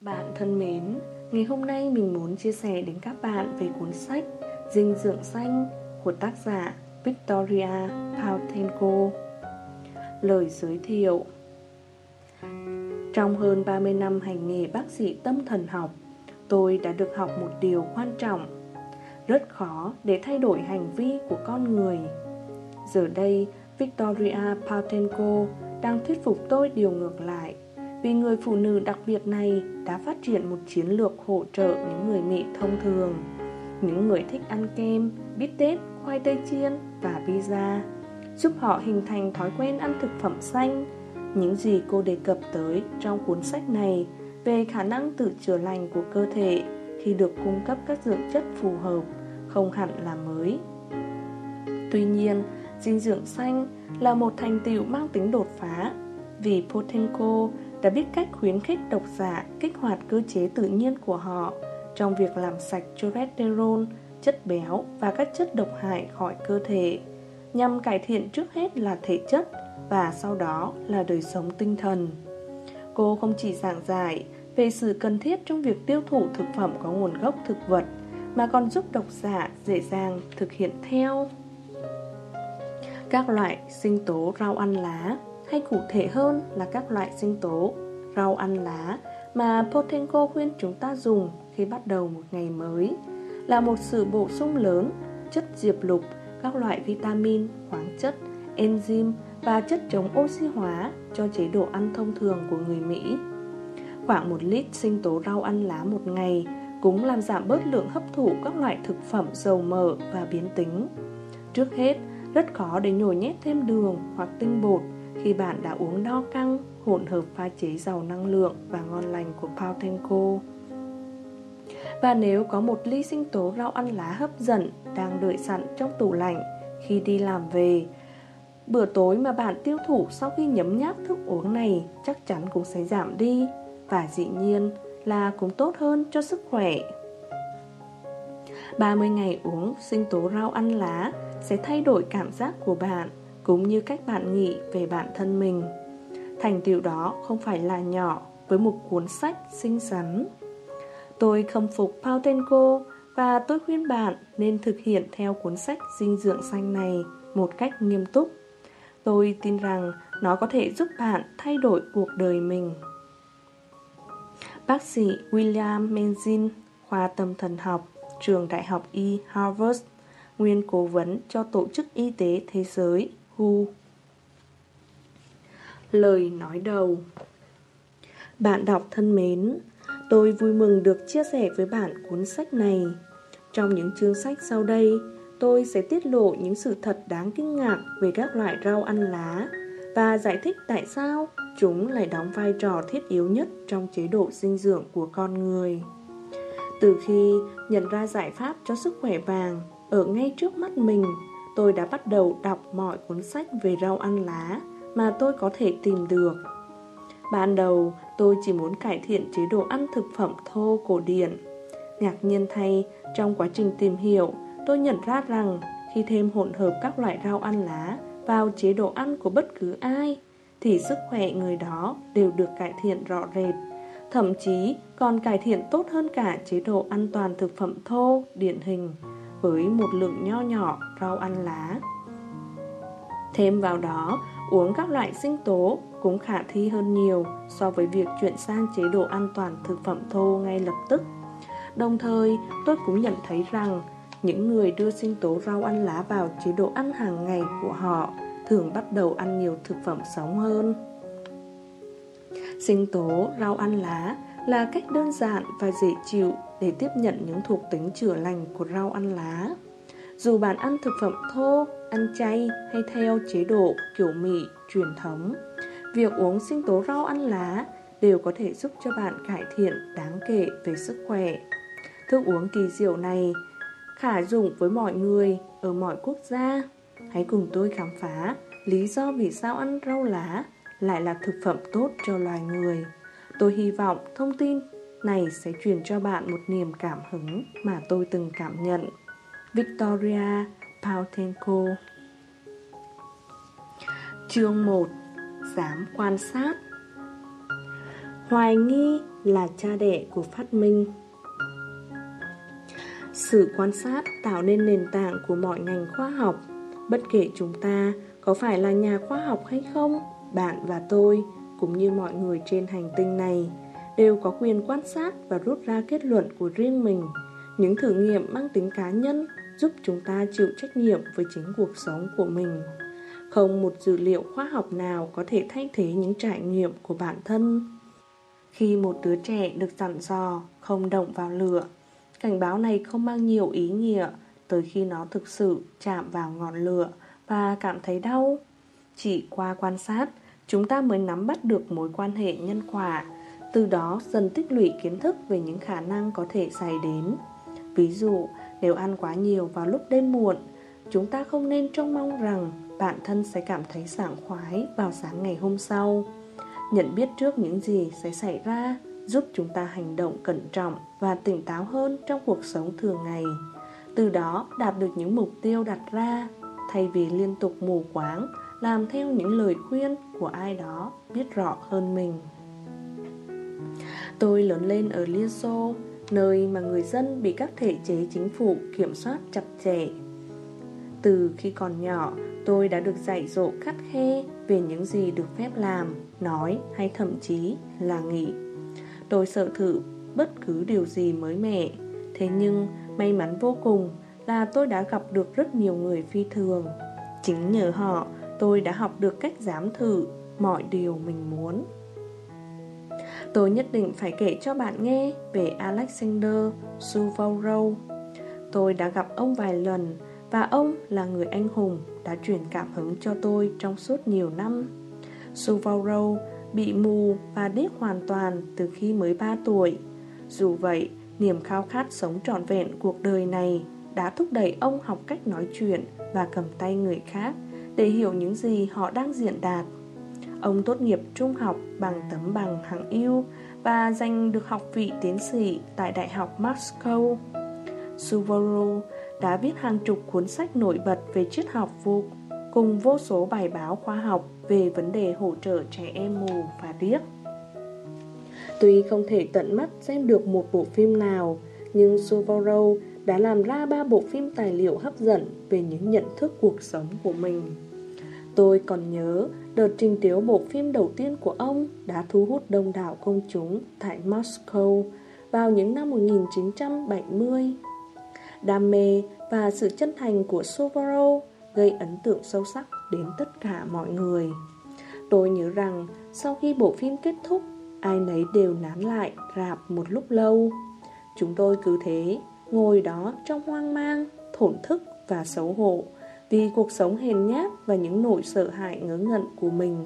Bạn thân mến, ngày hôm nay mình muốn chia sẻ đến các bạn về cuốn sách Dinh dưỡng xanh của tác giả Victoria Pautenko. Lời giới thiệu Trong hơn 30 năm hành nghề bác sĩ tâm thần học, tôi đã được học một điều quan trọng. Rất khó để thay đổi hành vi của con người. Giờ đây, Victoria Pautenko đang thuyết phục tôi điều ngược lại – vì người phụ nữ đặc biệt này đã phát triển một chiến lược hỗ trợ những người mẹ thông thường, những người thích ăn kem, bít tết, khoai tây chiên và pizza, giúp họ hình thành thói quen ăn thực phẩm xanh. Những gì cô đề cập tới trong cuốn sách này về khả năng tự chữa lành của cơ thể khi được cung cấp các dưỡng chất phù hợp, không hẳn là mới. Tuy nhiên, dinh dưỡng xanh là một thành tựu mang tính đột phá vì Potenko đã biết cách khuyến khích độc giả kích hoạt cơ chế tự nhiên của họ trong việc làm sạch cholesterol, chất béo và các chất độc hại khỏi cơ thể, nhằm cải thiện trước hết là thể chất và sau đó là đời sống tinh thần. Cô không chỉ giảng giải về sự cần thiết trong việc tiêu thụ thực phẩm có nguồn gốc thực vật, mà còn giúp độc giả dễ dàng thực hiện theo. Các loại sinh tố rau ăn lá hay cụ thể hơn là các loại sinh tố, rau ăn lá mà Potenko khuyên chúng ta dùng khi bắt đầu một ngày mới là một sự bổ sung lớn chất diệp lục, các loại vitamin, khoáng chất, enzyme và chất chống oxy hóa cho chế độ ăn thông thường của người Mỹ. Khoảng một lít sinh tố rau ăn lá một ngày cũng làm giảm bớt lượng hấp thụ các loại thực phẩm dầu mỡ và biến tính. Trước hết, rất khó để nhồi nhét thêm đường hoặc tinh bột khi bạn đã uống no căng, hỗn hợp pha chế giàu năng lượng và ngon lành của Pautenco. Và nếu có một ly sinh tố rau ăn lá hấp dẫn đang đợi sẵn trong tủ lạnh khi đi làm về, bữa tối mà bạn tiêu thụ sau khi nhấm nháp thức uống này chắc chắn cũng sẽ giảm đi và dĩ nhiên là cũng tốt hơn cho sức khỏe. 30 ngày uống sinh tố rau ăn lá sẽ thay đổi cảm giác của bạn cũng như cách bạn nghĩ về bản thân mình. Thành tựu đó không phải là nhỏ với một cuốn sách xinh xắn. Tôi khâm phục Pautenko và tôi khuyên bạn nên thực hiện theo cuốn sách dinh dưỡng xanh này một cách nghiêm túc. Tôi tin rằng nó có thể giúp bạn thay đổi cuộc đời mình. Bác sĩ William Menzin, khoa tâm thần học, trường đại học E Harvard, nguyên cố vấn cho Tổ chức Y tế Thế giới Hu Lời nói đầu Bạn đọc thân mến, tôi vui mừng được chia sẻ với bạn cuốn sách này. Trong những chương sách sau đây, tôi sẽ tiết lộ những sự thật đáng kinh ngạc về các loại rau ăn lá và giải thích tại sao chúng lại đóng vai trò thiết yếu nhất trong chế độ dinh dưỡng của con người. Từ khi nhận ra giải pháp cho sức khỏe vàng ở ngay trước mắt mình tôi đã bắt đầu đọc mọi cuốn sách về rau ăn lá mà tôi có thể tìm được. Ban đầu, tôi chỉ muốn cải thiện chế độ ăn thực phẩm thô cổ điển. Ngạc nhiên thay, trong quá trình tìm hiểu, tôi nhận ra rằng khi thêm hỗn hợp các loại rau ăn lá vào chế độ ăn của bất cứ ai, thì sức khỏe người đó đều được cải thiện rõ rệt. Thậm chí còn cải thiện tốt hơn cả chế độ an toàn thực phẩm thô, điển hình với một lượng nho nhỏ rau ăn lá. Thêm vào đó, uống các loại sinh tố cũng khả thi hơn nhiều so với việc chuyển sang chế độ an toàn thực phẩm thô ngay lập tức. Đồng thời, tôi cũng nhận thấy rằng những người đưa sinh tố rau ăn lá vào chế độ ăn hàng ngày của họ thường bắt đầu ăn nhiều thực phẩm sống hơn. Sinh tố rau ăn lá là cách đơn giản và dễ chịu để tiếp nhận những thuộc tính chữa lành của rau ăn lá. Dù bạn ăn thực phẩm thô, ăn chay hay theo chế độ kiểu Mỹ truyền thống, việc uống sinh tố rau ăn lá đều có thể giúp cho bạn cải thiện đáng kể về sức khỏe. Thức uống kỳ diệu này khả dụng với mọi người ở mọi quốc gia. Hãy cùng tôi khám phá lý do vì sao ăn rau lá lại là thực phẩm tốt cho loài người. Tôi hy vọng thông tin này sẽ truyền cho bạn một niềm cảm hứng mà tôi từng cảm nhận. Victoria Pautenko Chương 1 Dám quan sát. Hoài nghi là cha đẻ của phát minh. Sự quan sát tạo nên nền tảng của mọi ngành khoa học. Bất kể chúng ta có phải là nhà khoa học hay không Bạn và tôi, cũng như mọi người trên hành tinh này Đều có quyền quan sát và rút ra kết luận của riêng mình Những thử nghiệm mang tính cá nhân giúp chúng ta chịu trách nhiệm với chính cuộc sống của mình không một dữ liệu khoa học nào có thể thay thế những trải nghiệm của bản thân. Khi một đứa trẻ được dặn dò không động vào lửa, cảnh báo này không mang nhiều ý nghĩa tới khi nó thực sự chạm vào ngọn lửa và cảm thấy đau. Chỉ qua quan sát, chúng ta mới nắm bắt được mối quan hệ nhân quả, từ đó dần tích lũy kiến thức về những khả năng có thể xảy đến. Ví dụ, nếu ăn quá nhiều vào lúc đêm muộn, chúng ta không nên trông mong rằng bản thân sẽ cảm thấy sảng khoái vào sáng ngày hôm sau. Nhận biết trước những gì sẽ xảy ra giúp chúng ta hành động cẩn trọng và tỉnh táo hơn trong cuộc sống thường ngày. Từ đó đạt được những mục tiêu đặt ra, thay vì liên tục mù quáng làm theo những lời khuyên của ai đó biết rõ hơn mình. Tôi lớn lên ở Liên Xô, nơi mà người dân bị các thể chế chính phủ kiểm soát chặt chẽ. Từ khi còn nhỏ, Tôi đã được dạy dỗ khắt khe về những gì được phép làm, nói hay thậm chí là nghĩ. Tôi sợ thử bất cứ điều gì mới mẻ. Thế nhưng may mắn vô cùng là tôi đã gặp được rất nhiều người phi thường. Chính nhờ họ tôi đã học được cách dám thử mọi điều mình muốn. Tôi nhất định phải kể cho bạn nghe về Alexander Suvorov. Tôi đã gặp ông vài lần và ông là người anh hùng đã truyền cảm hứng cho tôi trong suốt nhiều năm. Suvorov bị mù và điếc hoàn toàn từ khi mới 3 tuổi. Dù vậy, niềm khao khát sống trọn vẹn cuộc đời này đã thúc đẩy ông học cách nói chuyện và cầm tay người khác để hiểu những gì họ đang diễn đạt. Ông tốt nghiệp trung học bằng tấm bằng hạng yêu và giành được học vị tiến sĩ tại Đại học Moscow. Suvorov đã viết hàng chục cuốn sách nổi bật về triết học vô cùng vô số bài báo khoa học về vấn đề hỗ trợ trẻ em mù và điếc. Tuy không thể tận mắt xem được một bộ phim nào, nhưng Suvorov đã làm ra ba bộ phim tài liệu hấp dẫn về những nhận thức cuộc sống của mình. Tôi còn nhớ đợt trình chiếu bộ phim đầu tiên của ông đã thu hút đông đảo công chúng tại Moscow vào những năm 1970 Đam mê và sự chân thành của Subaru gây ấn tượng sâu sắc đến tất cả mọi người. Tôi nhớ rằng sau khi bộ phim kết thúc, ai nấy đều nán lại rạp một lúc lâu. Chúng tôi cứ thế, ngồi đó trong hoang mang, thổn thức và xấu hổ vì cuộc sống hèn nhát và những nỗi sợ hãi ngớ ngẩn của mình.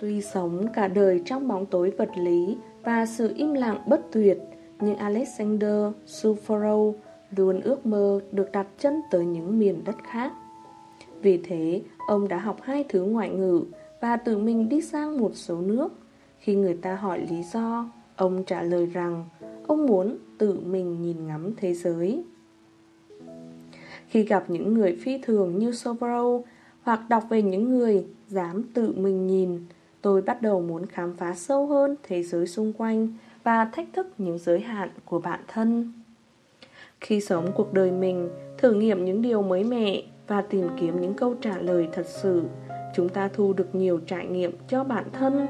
Tuy sống cả đời trong bóng tối vật lý và sự im lặng bất tuyệt, nhưng Alexander Suvorov luôn ước mơ được đặt chân tới những miền đất khác. Vì thế, ông đã học hai thứ ngoại ngữ và tự mình đi sang một số nước. Khi người ta hỏi lý do, ông trả lời rằng ông muốn tự mình nhìn ngắm thế giới. Khi gặp những người phi thường như Sobro hoặc đọc về những người dám tự mình nhìn, tôi bắt đầu muốn khám phá sâu hơn thế giới xung quanh và thách thức những giới hạn của bản thân. Khi sống cuộc đời mình, thử nghiệm những điều mới mẻ và tìm kiếm những câu trả lời thật sự, chúng ta thu được nhiều trải nghiệm cho bản thân.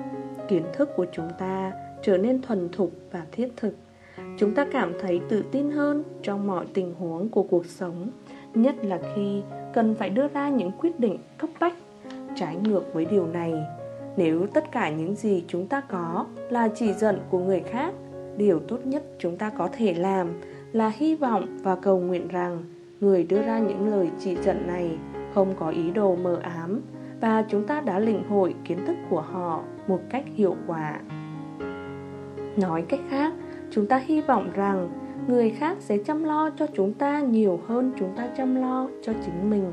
Kiến thức của chúng ta trở nên thuần thục và thiết thực. Chúng ta cảm thấy tự tin hơn trong mọi tình huống của cuộc sống, nhất là khi cần phải đưa ra những quyết định cấp bách. Trái ngược với điều này, nếu tất cả những gì chúng ta có là chỉ dẫn của người khác, điều tốt nhất chúng ta có thể làm là hy vọng và cầu nguyện rằng người đưa ra những lời chỉ dẫn này không có ý đồ mờ ám và chúng ta đã lĩnh hội kiến thức của họ một cách hiệu quả. Nói cách khác, chúng ta hy vọng rằng người khác sẽ chăm lo cho chúng ta nhiều hơn chúng ta chăm lo cho chính mình.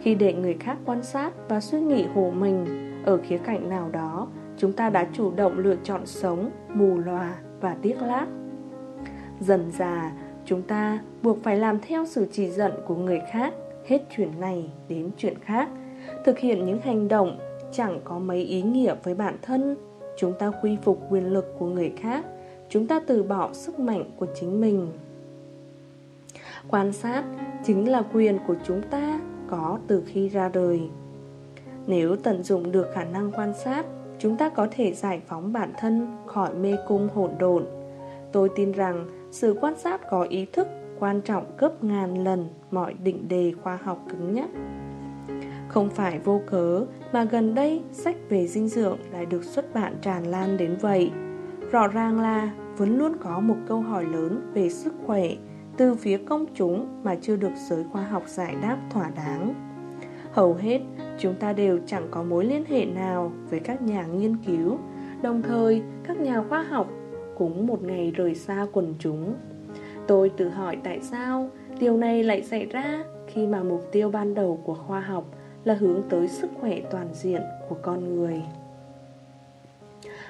Khi để người khác quan sát và suy nghĩ hộ mình ở khía cạnh nào đó, chúng ta đã chủ động lựa chọn sống, mù lòa và tiếc lác. Dần già, chúng ta buộc phải làm theo sự chỉ dẫn của người khác, hết chuyện này đến chuyện khác, thực hiện những hành động chẳng có mấy ý nghĩa với bản thân, chúng ta quy phục quyền lực của người khác, chúng ta từ bỏ sức mạnh của chính mình. Quan sát chính là quyền của chúng ta có từ khi ra đời. Nếu tận dụng được khả năng quan sát, chúng ta có thể giải phóng bản thân khỏi mê cung hỗn độn. Tôi tin rằng sự quan sát có ý thức quan trọng gấp ngàn lần mọi định đề khoa học cứng nhắc. Không phải vô cớ mà gần đây sách về dinh dưỡng lại được xuất bản tràn lan đến vậy. Rõ ràng là vẫn luôn có một câu hỏi lớn về sức khỏe từ phía công chúng mà chưa được giới khoa học giải đáp thỏa đáng. Hầu hết, chúng ta đều chẳng có mối liên hệ nào với các nhà nghiên cứu, đồng thời các nhà khoa học cũng một ngày rời xa quần chúng. Tôi tự hỏi tại sao điều này lại xảy ra khi mà mục tiêu ban đầu của khoa học là hướng tới sức khỏe toàn diện của con người.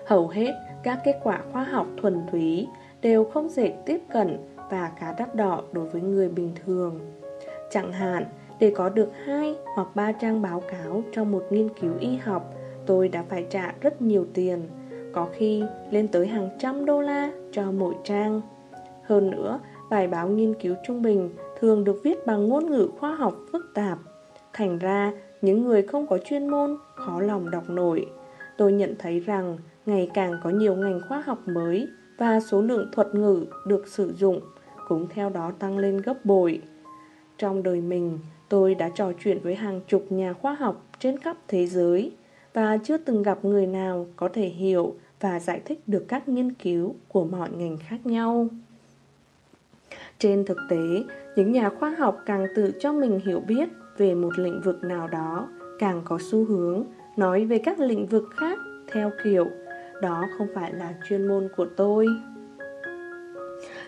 Hầu hết các kết quả khoa học thuần túy đều không dễ tiếp cận và khá đắt đỏ đối với người bình thường. Chẳng hạn, để có được hai hoặc ba trang báo cáo trong một nghiên cứu y học, tôi đã phải trả rất nhiều tiền, có khi lên tới hàng trăm đô la cho mỗi trang. Hơn nữa, bài báo nghiên cứu trung bình thường được viết bằng ngôn ngữ khoa học phức tạp. Thành ra, những người không có chuyên môn khó lòng đọc nổi. Tôi nhận thấy rằng ngày càng có nhiều ngành khoa học mới và số lượng thuật ngữ được sử dụng cũng theo đó tăng lên gấp bội. Trong đời mình, tôi đã trò chuyện với hàng chục nhà khoa học trên khắp thế giới và chưa từng gặp người nào có thể hiểu và giải thích được các nghiên cứu của mọi ngành khác nhau. Trên thực tế, những nhà khoa học càng tự cho mình hiểu biết về một lĩnh vực nào đó, càng có xu hướng nói về các lĩnh vực khác theo kiểu đó không phải là chuyên môn của tôi.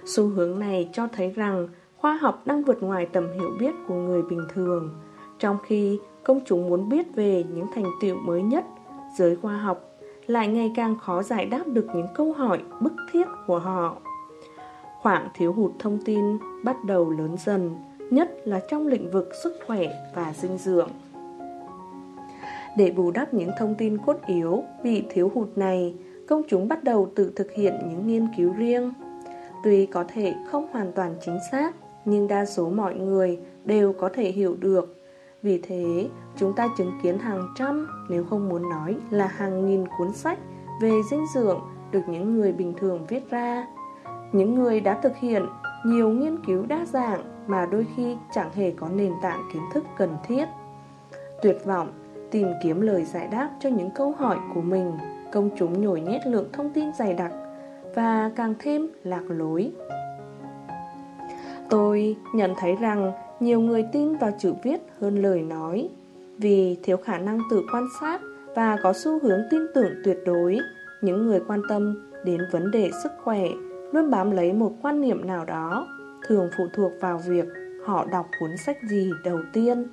Xu hướng này cho thấy rằng khoa học đang vượt ngoài tầm hiểu biết của người bình thường, trong khi công chúng muốn biết về những thành tựu mới nhất, giới khoa học lại ngày càng khó giải đáp được những câu hỏi bức thiết của họ. Khoảng thiếu hụt thông tin bắt đầu lớn dần, nhất là trong lĩnh vực sức khỏe và dinh dưỡng. Để bù đắp những thông tin cốt yếu bị thiếu hụt này, công chúng bắt đầu tự thực hiện những nghiên cứu riêng. Tuy có thể không hoàn toàn chính xác, nhưng đa số mọi người đều có thể hiểu được. Vì thế, chúng ta chứng kiến hàng trăm, nếu không muốn nói là hàng nghìn cuốn sách về dinh dưỡng được những người bình thường viết ra. Những người đã thực hiện nhiều nghiên cứu đa dạng mà đôi khi chẳng hề có nền tảng kiến thức cần thiết. Tuyệt vọng tìm kiếm lời giải đáp cho những câu hỏi của mình, công chúng nhồi nhét lượng thông tin dày đặc và càng thêm lạc lối. Tôi nhận thấy rằng nhiều người tin vào chữ viết hơn lời nói vì thiếu khả năng tự quan sát và có xu hướng tin tưởng tuyệt đối. Những người quan tâm đến vấn đề sức khỏe luôn bám lấy một quan niệm nào đó, thường phụ thuộc vào việc họ đọc cuốn sách gì đầu tiên.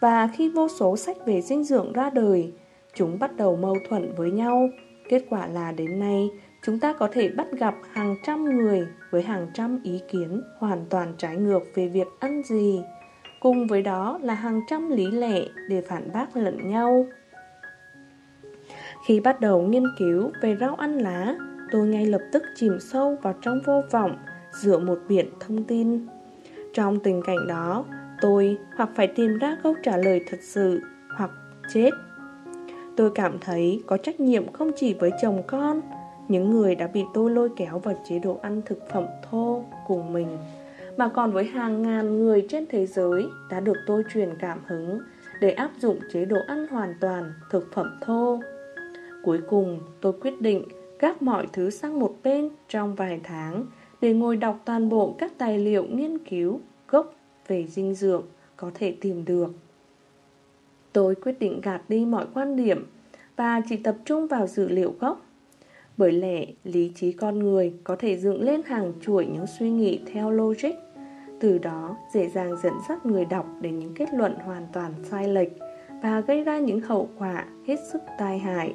Và khi vô số sách về dinh dưỡng ra đời, chúng bắt đầu mâu thuẫn với nhau. Kết quả là đến nay, chúng ta có thể bắt gặp hàng trăm người với hàng trăm ý kiến hoàn toàn trái ngược về việc ăn gì. Cùng với đó là hàng trăm lý lẽ để phản bác lẫn nhau. Khi bắt đầu nghiên cứu về rau ăn lá, tôi ngay lập tức chìm sâu vào trong vô vọng dựa một biển thông tin. Trong tình cảnh đó, tôi hoặc phải tìm ra câu trả lời thật sự hoặc chết. Tôi cảm thấy có trách nhiệm không chỉ với chồng con, những người đã bị tôi lôi kéo vào chế độ ăn thực phẩm thô cùng mình, mà còn với hàng ngàn người trên thế giới đã được tôi truyền cảm hứng để áp dụng chế độ ăn hoàn toàn thực phẩm thô. Cuối cùng, tôi quyết định gác mọi thứ sang một bên trong vài tháng để ngồi đọc toàn bộ các tài liệu nghiên cứu gốc về dinh dưỡng có thể tìm được. Tôi quyết định gạt đi mọi quan điểm và chỉ tập trung vào dữ liệu gốc. Bởi lẽ lý trí con người có thể dựng lên hàng chuỗi những suy nghĩ theo logic, từ đó dễ dàng dẫn dắt người đọc đến những kết luận hoàn toàn sai lệch và gây ra những hậu quả hết sức tai hại.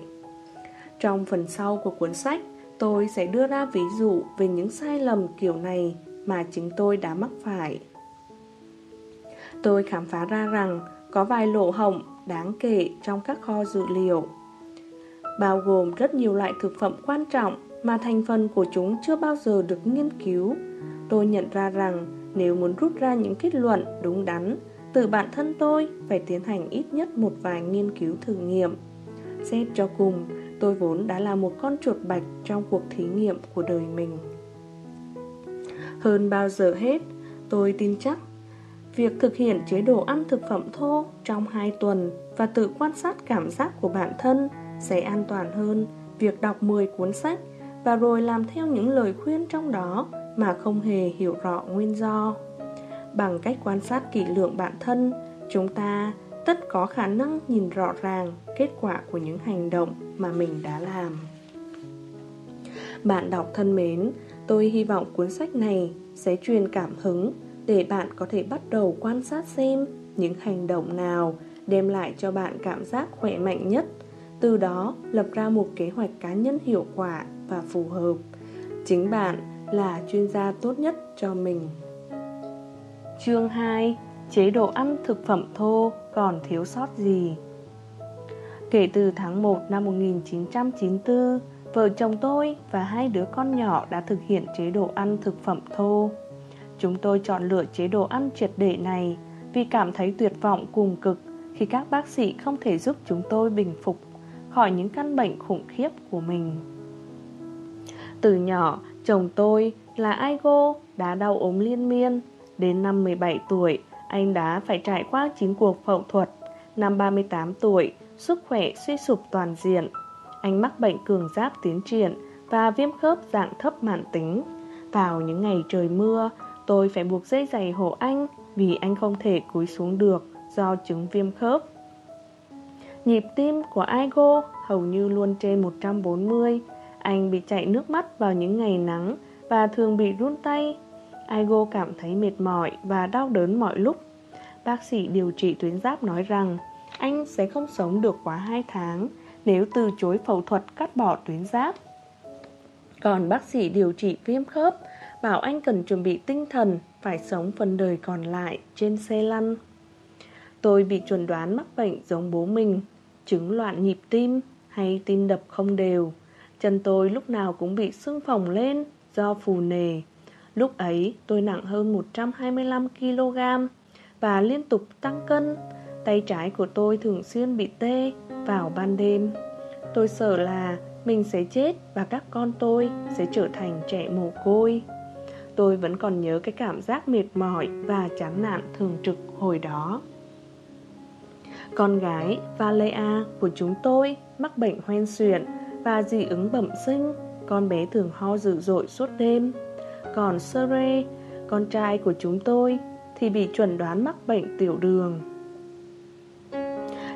Trong phần sau của cuốn sách, tôi sẽ đưa ra ví dụ về những sai lầm kiểu này mà chính tôi đã mắc phải. Tôi khám phá ra rằng có vài lỗ hổng đáng kể trong các kho dữ liệu. bao gồm rất nhiều loại thực phẩm quan trọng mà thành phần của chúng chưa bao giờ được nghiên cứu. Tôi nhận ra rằng nếu muốn rút ra những kết luận đúng đắn, từ bản thân tôi phải tiến hành ít nhất một vài nghiên cứu thử nghiệm. Xét cho cùng, tôi vốn đã là một con chuột bạch trong cuộc thí nghiệm của đời mình. Hơn bao giờ hết, tôi tin chắc việc thực hiện chế độ ăn thực phẩm thô trong 2 tuần và tự quan sát cảm giác của bản thân sẽ an toàn hơn việc đọc 10 cuốn sách và rồi làm theo những lời khuyên trong đó mà không hề hiểu rõ nguyên do. Bằng cách quan sát kỹ lưỡng bản thân, chúng ta tất có khả năng nhìn rõ ràng kết quả của những hành động mà mình đã làm. Bạn đọc thân mến, tôi hy vọng cuốn sách này sẽ truyền cảm hứng để bạn có thể bắt đầu quan sát xem những hành động nào đem lại cho bạn cảm giác khỏe mạnh nhất, từ đó lập ra một kế hoạch cá nhân hiệu quả và phù hợp. Chính bạn là chuyên gia tốt nhất cho mình. Chương 2 chế độ ăn thực phẩm thô còn thiếu sót gì? Kể từ tháng 1 năm 1994 vợ chồng tôi và hai đứa con nhỏ đã thực hiện chế độ ăn thực phẩm thô chúng tôi chọn lựa chế độ ăn triệt để này vì cảm thấy tuyệt vọng cùng cực khi các bác sĩ không thể giúp chúng tôi bình phục khỏi những căn bệnh khủng khiếp của mình. Từ nhỏ, chồng tôi là Aigo đã đau ốm liên miên. Đến năm 17 tuổi, anh đã phải trải qua 9 cuộc phẫu thuật. Năm 38 tuổi, sức khỏe suy sụp toàn diện. Anh mắc bệnh cường giáp tiến triển và viêm khớp dạng thấp mãn tính. Vào những ngày trời mưa, tôi phải buộc dây giày hộ anh vì anh không thể cúi xuống được do chứng viêm khớp. Nhịp tim của Aigo hầu như luôn trên 140. Anh bị chảy nước mắt vào những ngày nắng và thường bị run tay. Aigo cảm thấy mệt mỏi và đau đớn mọi lúc. Bác sĩ điều trị tuyến giáp nói rằng, anh sẽ không sống được quá 2 tháng nếu từ chối phẫu thuật cắt bỏ tuyến giáp. Còn bác sĩ điều trị viêm khớp bảo anh cần chuẩn bị tinh thần phải sống phần đời còn lại trên xe lăn. Tôi bị chuẩn đoán mắc bệnh giống bố mình, chứng loạn nhịp tim hay tim đập không đều. Chân tôi lúc nào cũng bị sưng phồng lên do phù nề. Lúc ấy tôi nặng hơn 125kg và liên tục tăng cân. Tay trái của tôi thường xuyên bị tê vào ban đêm. Tôi sợ là mình sẽ chết và các con tôi sẽ trở thành trẻ mồ côi. Tôi vẫn còn nhớ cái cảm giác mệt mỏi và chán nản thường trực hồi đó. Con gái Valea của chúng tôi mắc bệnh hoen suyễn và dị ứng bẩm sinh, con bé thường ho dữ dội suốt đêm. Còn Sere, con trai của chúng tôi, thì bị chuẩn đoán mắc bệnh tiểu đường.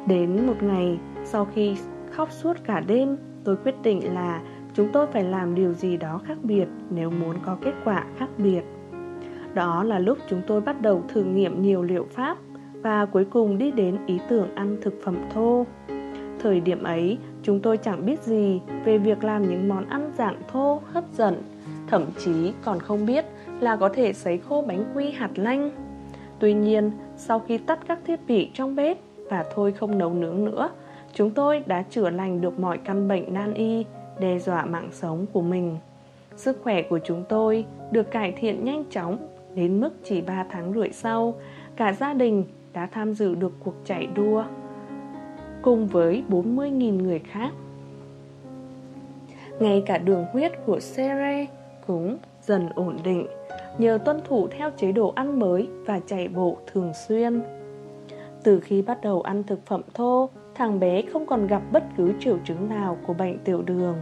Đến một ngày, sau khi khóc suốt cả đêm, tôi quyết định là chúng tôi phải làm điều gì đó khác biệt nếu muốn có kết quả khác biệt. Đó là lúc chúng tôi bắt đầu thử nghiệm nhiều liệu pháp và cuối cùng đi đến ý tưởng ăn thực phẩm thô. Thời điểm ấy, chúng tôi chẳng biết gì về việc làm những món ăn dạng thô hấp dẫn, thậm chí còn không biết là có thể sấy khô bánh quy hạt lanh. Tuy nhiên, sau khi tắt các thiết bị trong bếp và thôi không nấu nướng nữa, chúng tôi đã chữa lành được mọi căn bệnh nan y, đe dọa mạng sống của mình. Sức khỏe của chúng tôi được cải thiện nhanh chóng đến mức chỉ 3 tháng rưỡi sau, cả gia đình đã tham dự được cuộc chạy đua cùng với 40.000 người khác. Ngay cả đường huyết của Sere cũng dần ổn định nhờ tuân thủ theo chế độ ăn mới và chạy bộ thường xuyên. Từ khi bắt đầu ăn thực phẩm thô, thằng bé không còn gặp bất cứ triệu chứng nào của bệnh tiểu đường.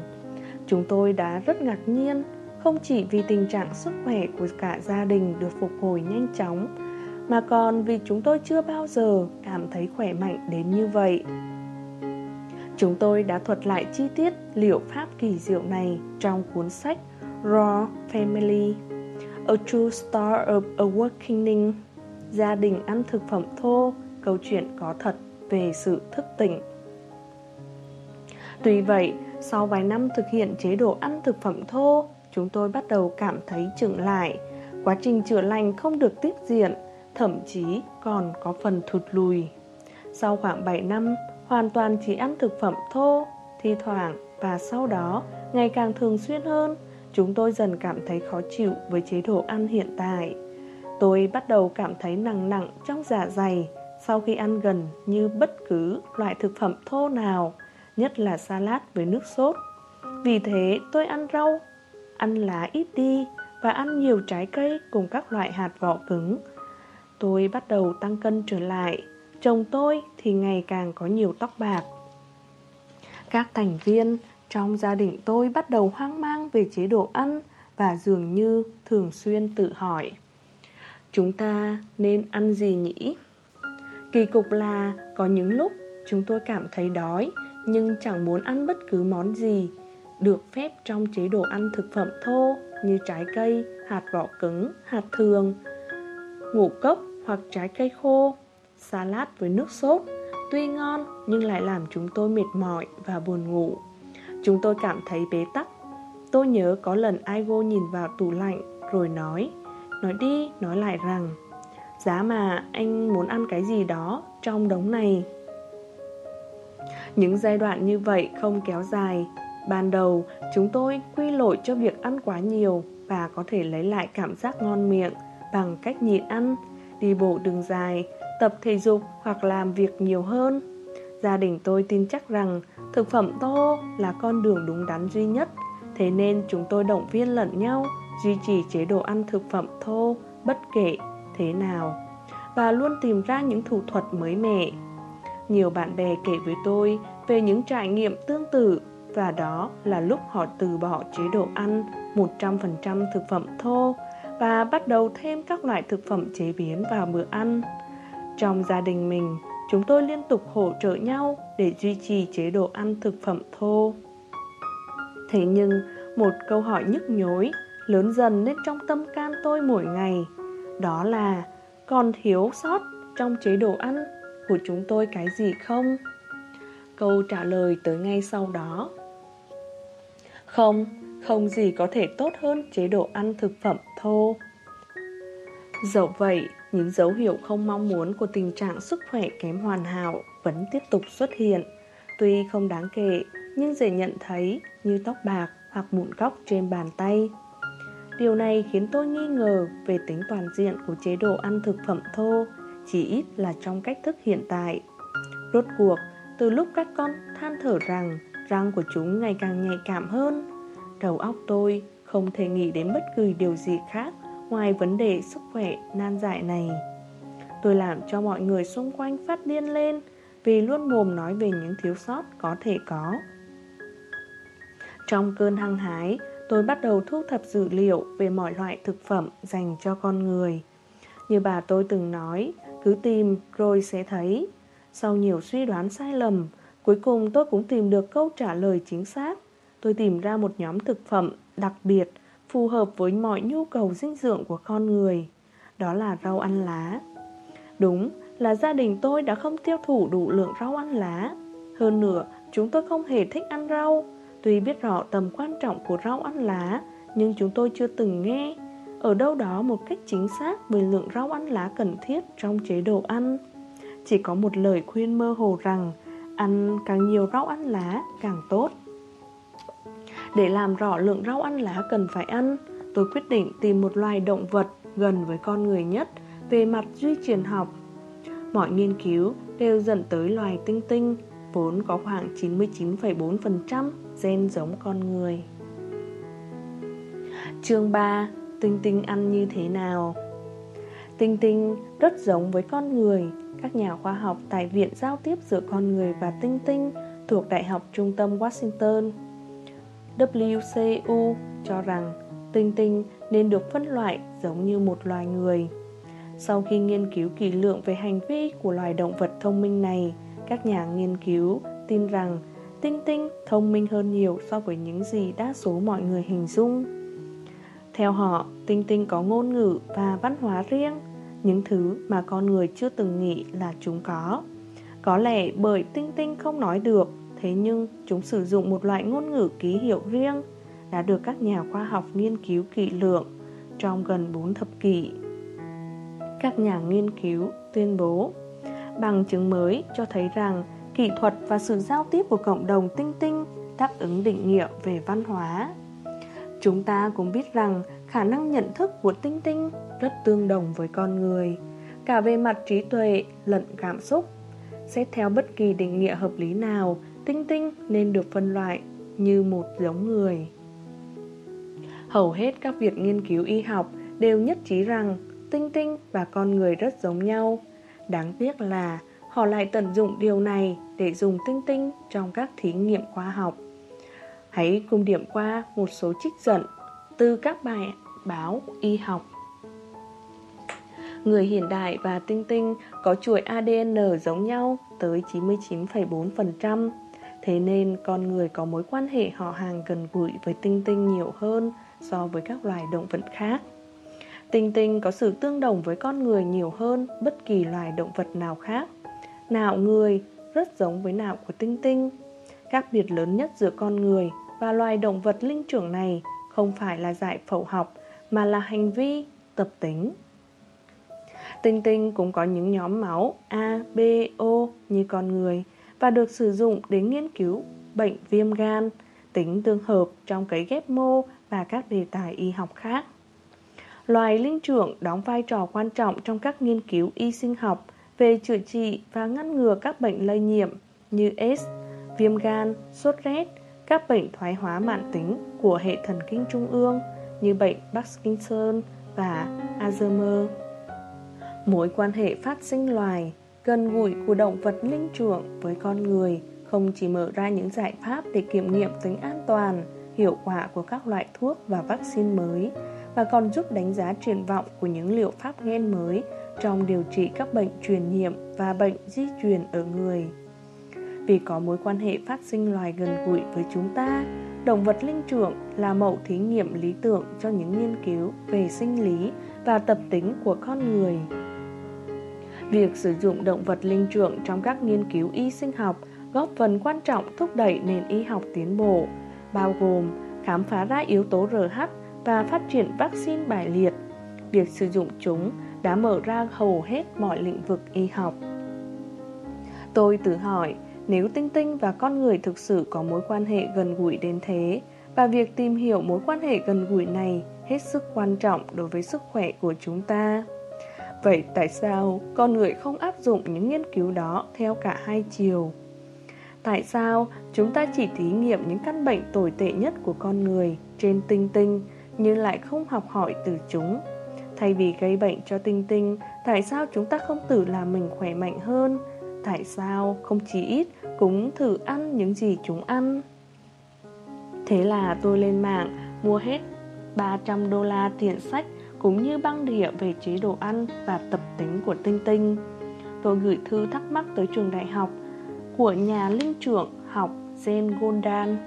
Chúng tôi đã rất ngạc nhiên, không chỉ vì tình trạng sức khỏe của cả gia đình được phục hồi nhanh chóng, mà còn vì chúng tôi chưa bao giờ cảm thấy khỏe mạnh đến như vậy. Chúng tôi đã thuật lại chi tiết liệu pháp kỳ diệu này trong cuốn sách Raw Family A True Story of Awakening Gia đình ăn thực phẩm thô, câu chuyện có thật về sự thức tỉnh. Tuy vậy, sau vài năm thực hiện chế độ ăn thực phẩm thô, chúng tôi bắt đầu cảm thấy chững lại. Quá trình chữa lành không được tiếp diện, thậm chí còn có phần thụt lùi. Sau khoảng 7 năm, hoàn toàn chỉ ăn thực phẩm thô, thi thoảng và sau đó ngày càng thường xuyên hơn, chúng tôi dần cảm thấy khó chịu với chế độ ăn hiện tại. Tôi bắt đầu cảm thấy nặng nặng trong dạ dày sau khi ăn gần như bất cứ loại thực phẩm thô nào, nhất là salad với nước sốt. Vì thế tôi ăn rau, ăn lá ít đi và ăn nhiều trái cây cùng các loại hạt vỏ cứng. Tôi bắt đầu tăng cân trở lại, chồng tôi thì ngày càng có nhiều tóc bạc. Các thành viên trong gia đình tôi bắt đầu hoang mang về chế độ ăn và dường như thường xuyên tự hỏi Chúng ta nên ăn gì nhỉ? Kỳ cục là có những lúc chúng tôi cảm thấy đói nhưng chẳng muốn ăn bất cứ món gì được phép trong chế độ ăn thực phẩm thô như trái cây, hạt vỏ cứng, hạt thường, ngũ cốc hoặc trái cây khô, salad với nước sốt. Tuy ngon nhưng lại làm chúng tôi mệt mỏi và buồn ngủ. Chúng tôi cảm thấy bế tắc. Tôi nhớ có lần Aigo nhìn vào tủ lạnh rồi nói, nói đi, nói lại rằng Giá mà anh muốn ăn cái gì đó trong đống này. Những giai đoạn như vậy không kéo dài. Ban đầu, chúng tôi quy lỗi cho việc ăn quá nhiều Và có thể lấy lại cảm giác ngon miệng Bằng cách nhịn ăn, Đi bộ đường dài, Tập thể dục hoặc làm việc nhiều hơn. Gia đình tôi tin chắc rằng Thực phẩm tô là con đường đúng đắn duy nhất, Thế nên chúng tôi động viên lẫn nhau Duy trì chế độ ăn thực phẩm thô, Bất kể thế nào và luôn tìm ra những thủ thuật mới mẻ. Nhiều bạn bè kể với tôi về những trải nghiệm tương tự và đó là lúc họ từ bỏ chế độ ăn 100% thực phẩm thô và bắt đầu thêm các loại thực phẩm chế biến vào bữa ăn. Trong gia đình mình, chúng tôi liên tục hỗ trợ nhau để duy trì chế độ ăn thực phẩm thô. Thế nhưng, một câu hỏi nhức nhối lớn dần lên trong tâm can tôi mỗi ngày, đó là còn thiếu sót trong chế độ ăn của chúng tôi cái gì không? Câu trả lời tới ngay sau đó. Không, không gì có thể tốt hơn chế độ ăn thực phẩm thô. Dẫu vậy, những dấu hiệu không mong muốn của tình trạng sức khỏe kém hoàn hảo vẫn tiếp tục xuất hiện. Tuy không đáng kể, nhưng dễ nhận thấy như tóc bạc hoặc mụn góc trên bàn tay. Điều này khiến tôi nghi ngờ về tính toàn diện của chế độ ăn thực phẩm thô, chỉ ít là trong cách thức hiện tại. Rốt cuộc, từ lúc các con than thở rằng răng của chúng ngày càng nhạy cảm hơn, đầu óc tôi không thể nghĩ đến bất cứ điều gì khác ngoài vấn đề sức khỏe nan giải này. Tôi làm cho mọi người xung quanh phát điên lên vì luôn mồm nói về những thiếu sót có thể có. Trong cơn hăng hái, tôi bắt đầu thu thập dữ liệu về mọi loại thực phẩm dành cho con người. Như bà tôi từng nói, cứ tìm rồi sẽ thấy. Sau nhiều suy đoán sai lầm, cuối cùng tôi cũng tìm được câu trả lời chính xác. Tôi tìm ra một nhóm thực phẩm đặc biệt, phù hợp với mọi nhu cầu dinh dưỡng của con người. Đó là rau ăn lá. Đúng là gia đình tôi đã không tiêu thụ đủ lượng rau ăn lá. Hơn nữa, chúng tôi không hề thích ăn rau. Tuy biết rõ tầm quan trọng của rau ăn lá, nhưng chúng tôi chưa từng nghe ở đâu đó một cách chính xác về lượng rau ăn lá cần thiết trong chế độ ăn. Chỉ có một lời khuyên mơ hồ rằng ăn càng nhiều rau ăn lá càng tốt. Để làm rõ lượng rau ăn lá cần phải ăn, tôi quyết định tìm một loài động vật gần với con người nhất về mặt duy truyền học. Mọi nghiên cứu đều dẫn tới loài tinh tinh vốn có khoảng 99,4% gen giống con người. Chương 3 Tinh tinh ăn như thế nào? Tinh tinh rất giống với con người Các nhà khoa học tại Viện Giao tiếp giữa con người và tinh tinh thuộc Đại học Trung tâm Washington WCU cho rằng tinh tinh nên được phân loại giống như một loài người Sau khi nghiên cứu kỹ lưỡng về hành vi của loài động vật thông minh này, các nhà nghiên cứu tin rằng tinh tinh thông minh hơn nhiều so với những gì đa số mọi người hình dung. Theo họ, tinh tinh có ngôn ngữ và văn hóa riêng, những thứ mà con người chưa từng nghĩ là chúng có. Có lẽ bởi tinh tinh không nói được, thế nhưng chúng sử dụng một loại ngôn ngữ ký hiệu riêng đã được các nhà khoa học nghiên cứu kỹ lưỡng trong gần 4 thập kỷ. Các nhà nghiên cứu tuyên bố Bằng chứng mới cho thấy rằng kỹ thuật và sự giao tiếp của cộng đồng tinh tinh đáp ứng định nghĩa về văn hóa. Chúng ta cũng biết rằng khả năng nhận thức của tinh tinh rất tương đồng với con người, cả về mặt trí tuệ lẫn cảm xúc. Xét theo bất kỳ định nghĩa hợp lý nào, tinh tinh nên được phân loại như một giống người. Hầu hết các việc nghiên cứu y học đều nhất trí rằng tinh tinh và con người rất giống nhau. Đáng tiếc là họ lại tận dụng điều này để dùng tinh tinh trong các thí nghiệm khoa học. Hãy cùng điểm qua một số trích dẫn từ các bài báo y học. Người hiện đại và tinh tinh có chuỗi ADN giống nhau tới 99,4%. Thế nên con người có mối quan hệ họ hàng gần gũi với tinh tinh nhiều hơn so với các loài động vật khác. Tinh tinh có sự tương đồng với con người nhiều hơn bất kỳ loài động vật nào khác. Não người rất giống với não của tinh tinh. Khác biệt lớn nhất giữa con người và loài động vật linh trưởng này không phải là giải phẫu học mà là hành vi, tập tính. Tinh tinh cũng có những nhóm máu A, B, O như con người và được sử dụng để nghiên cứu bệnh viêm gan, tính tương hợp trong cấy ghép mô và các đề tài y học khác. Loài linh trưởng đóng vai trò quan trọng trong các nghiên cứu y sinh học về chữa trị và ngăn ngừa các bệnh lây nhiễm như AIDS, viêm gan, sốt rét, các bệnh thoái hóa mãn tính của hệ thần kinh trung ương như bệnh Parkinson và Alzheimer. Mối quan hệ phát sinh loài gần gũi của động vật linh trưởng với con người không chỉ mở ra những giải pháp để kiểm nghiệm tính an toàn, hiệu quả của các loại thuốc và vaccine mới, mà còn giúp đánh giá triển vọng của những liệu pháp gen mới trong điều trị các bệnh truyền nhiễm và bệnh di truyền ở người. Vì có mối quan hệ phát sinh loài gần gũi với chúng ta, động vật linh trưởng là mẫu thí nghiệm lý tưởng cho những nghiên cứu về sinh lý và tập tính của con người. Việc sử dụng động vật linh trưởng trong các nghiên cứu y sinh học góp phần quan trọng thúc đẩy nền y học tiến bộ, bao gồm khám phá ra yếu tố RH và phát triển vaccine bài liệt. Việc sử dụng chúng đã mở ra hầu hết mọi lĩnh vực y học. Tôi tự hỏi, nếu tinh tinh và con người thực sự có mối quan hệ gần gũi đến thế, và việc tìm hiểu mối quan hệ gần gũi này hết sức quan trọng đối với sức khỏe của chúng ta. Vậy tại sao con người không áp dụng những nghiên cứu đó theo cả hai chiều? Tại sao chúng ta chỉ thí nghiệm những căn bệnh tồi tệ nhất của con người trên tinh tinh nhưng lại không học hỏi từ chúng? Thay vì gây bệnh cho tinh tinh, tại sao chúng ta không tự làm mình khỏe mạnh hơn? Tại sao không chỉ ít cũng thử ăn những gì chúng ăn? Thế là tôi lên mạng mua hết 300 đô la tiền sách cũng như băng đĩa về chế độ ăn và tập tính của Tinh Tinh. Tôi gửi thư thắc mắc tới trường đại học của nhà linh trưởng học Zen Goldan.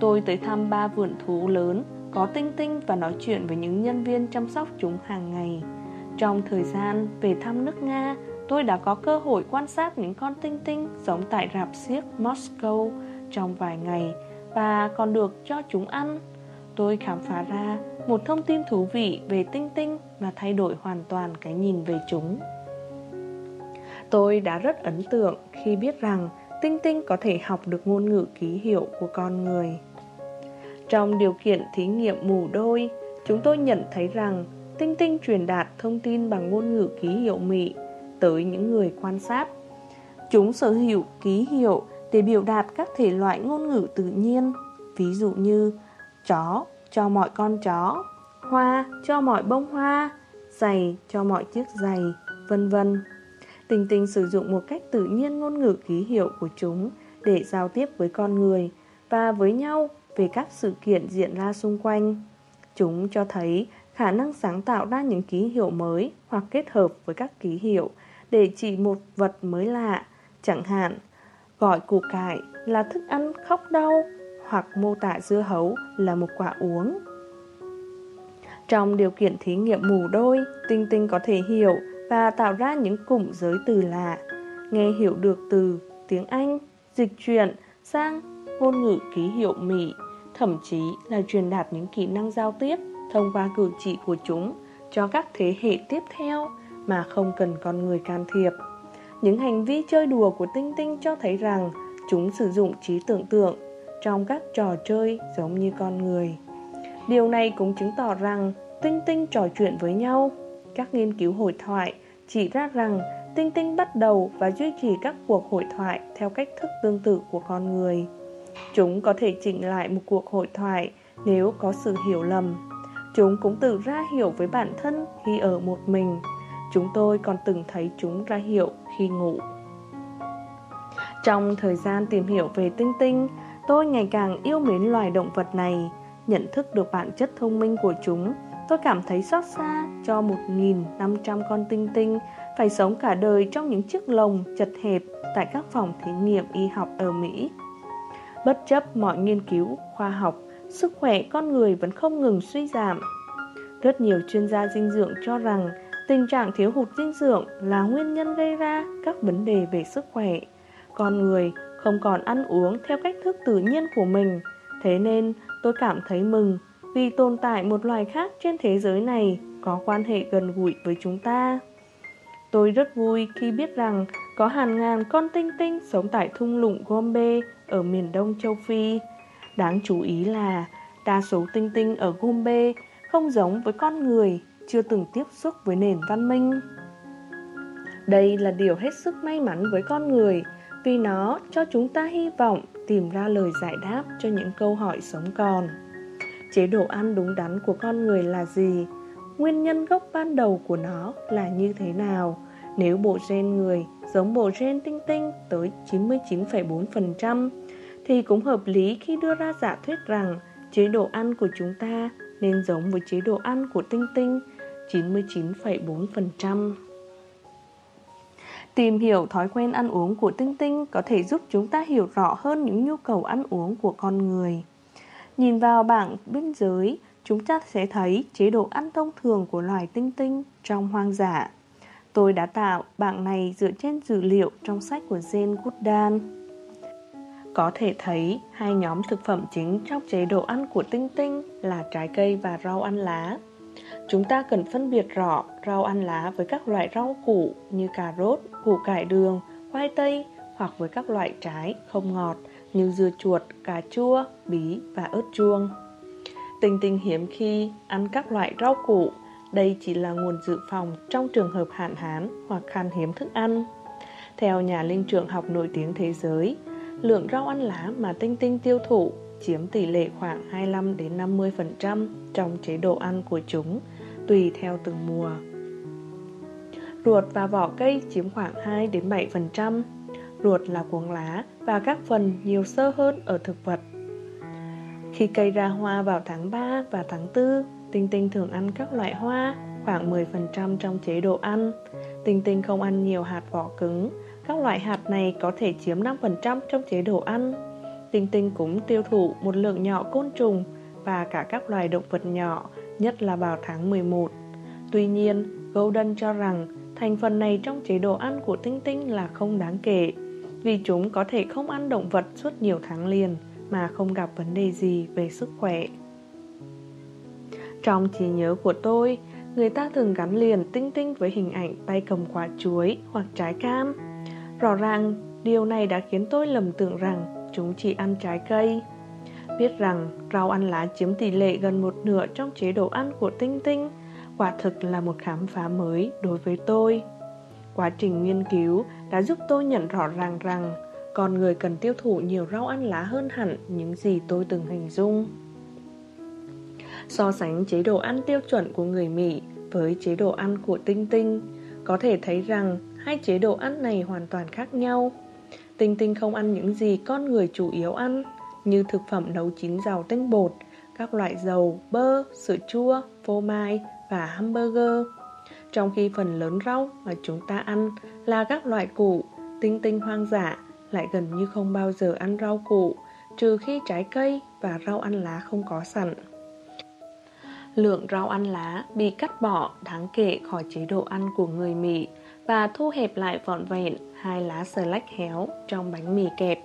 Tôi tới thăm ba vườn thú lớn có Tinh Tinh và nói chuyện với những nhân viên chăm sóc chúng hàng ngày. Trong thời gian về thăm nước Nga, tôi đã có cơ hội quan sát những con tinh tinh sống tại rạp xiếc Moscow trong vài ngày và còn được cho chúng ăn. Tôi khám phá ra một thông tin thú vị về tinh tinh và thay đổi hoàn toàn cái nhìn về chúng. Tôi đã rất ấn tượng khi biết rằng tinh tinh có thể học được ngôn ngữ ký hiệu của con người. Trong điều kiện thí nghiệm mù đôi, chúng tôi nhận thấy rằng tinh tinh truyền đạt thông tin bằng ngôn ngữ ký hiệu mị tới những người quan sát. Chúng sở hữu ký hiệu để biểu đạt các thể loại ngôn ngữ tự nhiên, ví dụ như chó cho mọi con chó, hoa cho mọi bông hoa, giày cho mọi chiếc giày, vân vân. Tình tình sử dụng một cách tự nhiên ngôn ngữ ký hiệu của chúng để giao tiếp với con người và với nhau về các sự kiện diễn ra xung quanh. Chúng cho thấy khả năng sáng tạo ra những ký hiệu mới hoặc kết hợp với các ký hiệu để chỉ một vật mới lạ, chẳng hạn gọi củ cải là thức ăn khóc đau hoặc mô tả dưa hấu là một quả uống. Trong điều kiện thí nghiệm mù đôi, Tinh Tinh có thể hiểu và tạo ra những cụm giới từ lạ, nghe hiểu được từ tiếng Anh, dịch chuyển sang ngôn ngữ ký hiệu Mỹ, thậm chí là truyền đạt những kỹ năng giao tiếp thông qua cử chỉ của chúng cho các thế hệ tiếp theo mà không cần con người can thiệp. những hành vi chơi đùa của Tinh Tinh cho thấy rằng chúng sử dụng trí tưởng tượng trong các trò chơi giống như con người. Điều này cũng chứng tỏ rằng Tinh Tinh trò chuyện với nhau. Các nghiên cứu hội thoại chỉ ra rằng Tinh Tinh bắt đầu và duy trì các cuộc hội thoại theo cách thức tương tự của con người. Chúng có thể chỉnh lại một cuộc hội thoại nếu có sự hiểu lầm. Chúng cũng tự ra hiểu với bản thân khi ở một mình. Chúng tôi còn từng thấy chúng ra hiểu khi ngủ. Trong thời gian tìm hiểu về tinh tinh, tôi ngày càng yêu mến loài động vật này, nhận thức được bản chất thông minh của chúng. Tôi cảm thấy xót xa cho 1.500 con tinh tinh phải sống cả đời trong những chiếc lồng chật hẹp tại các phòng thí nghiệm y học ở Mỹ. Bất chấp mọi nghiên cứu, khoa học, sức khỏe con người vẫn không ngừng suy giảm. Rất nhiều chuyên gia dinh dưỡng cho rằng tình trạng thiếu hụt dinh dưỡng là nguyên nhân gây ra các vấn đề về sức khỏe. Con người không còn ăn uống theo cách thức tự nhiên của mình, thế nên tôi cảm thấy mừng vì tồn tại một loài khác trên thế giới này có quan hệ gần gũi với chúng ta. Tôi rất vui khi biết rằng có hàng ngàn con tinh tinh sống tại thung lũng Gombe ở miền đông châu Phi. Đáng chú ý là đa số tinh tinh ở Gombe không giống với con người, chưa từng tiếp xúc với nền văn minh. Đây là điều hết sức may mắn với con người vì nó cho chúng ta hy vọng tìm ra lời giải đáp cho những câu hỏi sống còn. Chế độ ăn đúng đắn của con người là gì? Nguyên nhân gốc ban đầu của nó là như thế nào? Nếu bộ gen người giống bộ gen tinh tinh tới 99,4% thì cũng hợp lý khi đưa ra giả thuyết rằng chế độ ăn của chúng ta nên giống với chế độ ăn của tinh tinh 99,4%. Tìm hiểu thói quen ăn uống của tinh tinh có thể giúp chúng ta hiểu rõ hơn những nhu cầu ăn uống của con người. Nhìn vào bảng biên giới, chúng ta sẽ thấy chế độ ăn thông thường của loài tinh tinh trong hoang dã. Tôi đã tạo bảng này dựa trên dữ liệu trong sách của Jane Goodall. Có thể thấy hai nhóm thực phẩm chính trong chế độ ăn của tinh tinh là trái cây và rau ăn lá. Chúng ta cần phân biệt rõ rau ăn lá với các loại rau củ như cà rốt, củ cải đường, khoai tây hoặc với các loại trái không ngọt như dưa chuột, cà chua, bí và ớt chuông. Tinh tinh hiếm khi ăn các loại rau củ, đây chỉ là nguồn dự phòng trong trường hợp hạn hán hoặc khan hiếm thức ăn. Theo nhà linh trưởng học nổi tiếng thế giới, lượng rau ăn lá mà tinh tinh tiêu thụ chiếm tỷ lệ khoảng 25 đến 50% trong chế độ ăn của chúng, tùy theo từng mùa. Ruột và vỏ cây chiếm khoảng 2 đến 7%. Ruột là cuống lá và các phần nhiều sơ hơn ở thực vật. Khi cây ra hoa vào tháng 3 và tháng 4, Tinh Tinh thường ăn các loại hoa, khoảng 10% trong chế độ ăn. Tinh Tinh không ăn nhiều hạt vỏ cứng, các loại hạt này có thể chiếm 5% trong chế độ ăn. Tinh Tinh cũng tiêu thụ một lượng nhỏ côn trùng và cả các loài động vật nhỏ, nhất là vào tháng 11. Tuy nhiên, Golden cho rằng thành phần này trong chế độ ăn của Tinh Tinh là không đáng kể, vì chúng có thể không ăn động vật suốt nhiều tháng liền mà không gặp vấn đề gì về sức khỏe. Trong trí nhớ của tôi, người ta thường gắn liền Tinh Tinh với hình ảnh tay cầm quả chuối hoặc trái cam. Rõ ràng, điều này đã khiến tôi lầm tưởng rằng chúng chỉ ăn trái cây. Biết rằng rau ăn lá chiếm tỷ lệ gần một nửa trong chế độ ăn của Tinh Tinh, quả thực là một khám phá mới đối với tôi. Quá trình nghiên cứu đã giúp tôi nhận rõ ràng rằng con người cần tiêu thụ nhiều rau ăn lá hơn hẳn những gì tôi từng hình dung. So sánh chế độ ăn tiêu chuẩn của người Mỹ với chế độ ăn của Tinh Tinh, có thể thấy rằng hai chế độ ăn này hoàn toàn khác nhau. Tinh Tinh không ăn những gì con người chủ yếu ăn, như thực phẩm nấu chín giàu tinh bột, các loại dầu, bơ, sữa chua, phô mai và hamburger. Trong khi phần lớn rau mà chúng ta ăn là các loại củ, tinh tinh hoang dã lại gần như không bao giờ ăn rau củ, trừ khi trái cây và rau ăn lá không có sẵn. Lượng rau ăn lá bị cắt bỏ đáng kể khỏi chế độ ăn của người Mỹ và thu hẹp lại vọn vẹn hai lá sờ lách héo trong bánh mì kẹp.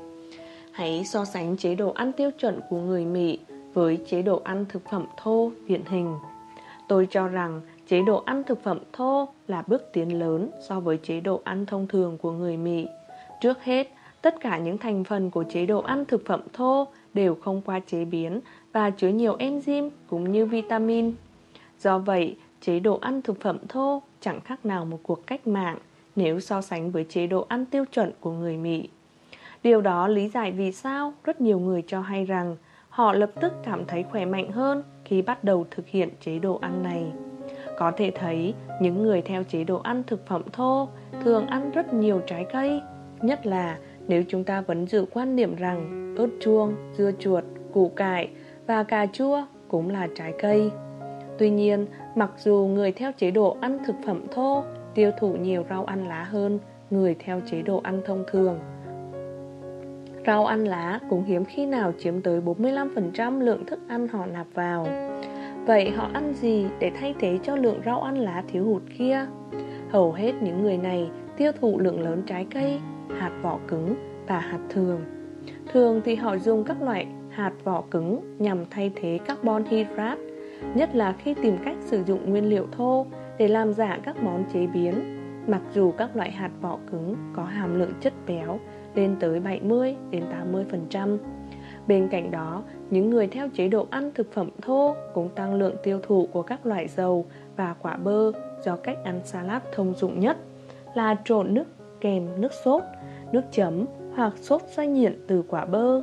Hãy so sánh chế độ ăn tiêu chuẩn của người Mỹ với chế độ ăn thực phẩm thô, viện hình. Tôi cho rằng chế độ ăn thực phẩm thô là bước tiến lớn so với chế độ ăn thông thường của người Mỹ. Trước hết, tất cả những thành phần của chế độ ăn thực phẩm thô đều không qua chế biến và chứa nhiều enzyme cũng như vitamin. Do vậy, chế độ ăn thực phẩm thô chẳng khác nào một cuộc cách mạng nếu so sánh với chế độ ăn tiêu chuẩn của người Mỹ. Điều đó lý giải vì sao rất nhiều người cho hay rằng họ lập tức cảm thấy khỏe mạnh hơn khi bắt đầu thực hiện chế độ ăn này. Có thể thấy những người theo chế độ ăn thực phẩm thô thường ăn rất nhiều trái cây, nhất là nếu chúng ta vẫn giữ quan niệm rằng ớt chuông, dưa chuột, củ cải và cà chua cũng là trái cây. Tuy nhiên, mặc dù người theo chế độ ăn thực phẩm thô tiêu thụ nhiều rau ăn lá hơn người theo chế độ ăn thông thường, Rau ăn lá cũng hiếm khi nào chiếm tới 45% lượng thức ăn họ nạp vào. Vậy họ ăn gì để thay thế cho lượng rau ăn lá thiếu hụt kia? Hầu hết những người này tiêu thụ lượng lớn trái cây, hạt vỏ cứng và hạt thường. Thường thì họ dùng các loại hạt vỏ cứng nhằm thay thế carbon hydrate, nhất là khi tìm cách sử dụng nguyên liệu thô để làm giả các món chế biến. Mặc dù các loại hạt vỏ cứng có hàm lượng chất béo lên tới 70 đến 80%. Bên cạnh đó, những người theo chế độ ăn thực phẩm thô cũng tăng lượng tiêu thụ của các loại dầu và quả bơ do cách ăn salad thông dụng nhất là trộn nước kèm nước sốt, nước chấm hoặc sốt xay nhiệt từ quả bơ.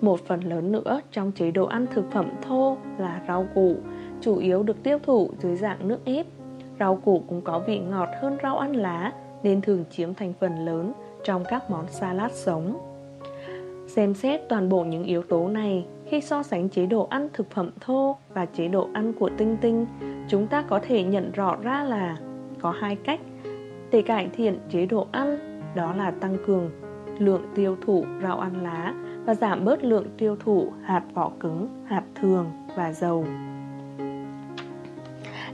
Một phần lớn nữa trong chế độ ăn thực phẩm thô là rau củ, chủ yếu được tiêu thụ dưới dạng nước ép. Rau củ cũng có vị ngọt hơn rau ăn lá nên thường chiếm thành phần lớn trong các món salad sống. Xem xét toàn bộ những yếu tố này khi so sánh chế độ ăn thực phẩm thô và chế độ ăn của tinh tinh, chúng ta có thể nhận rõ ra là có hai cách để cải thiện chế độ ăn, đó là tăng cường lượng tiêu thụ rau ăn lá và giảm bớt lượng tiêu thụ hạt vỏ cứng, hạt thường và dầu.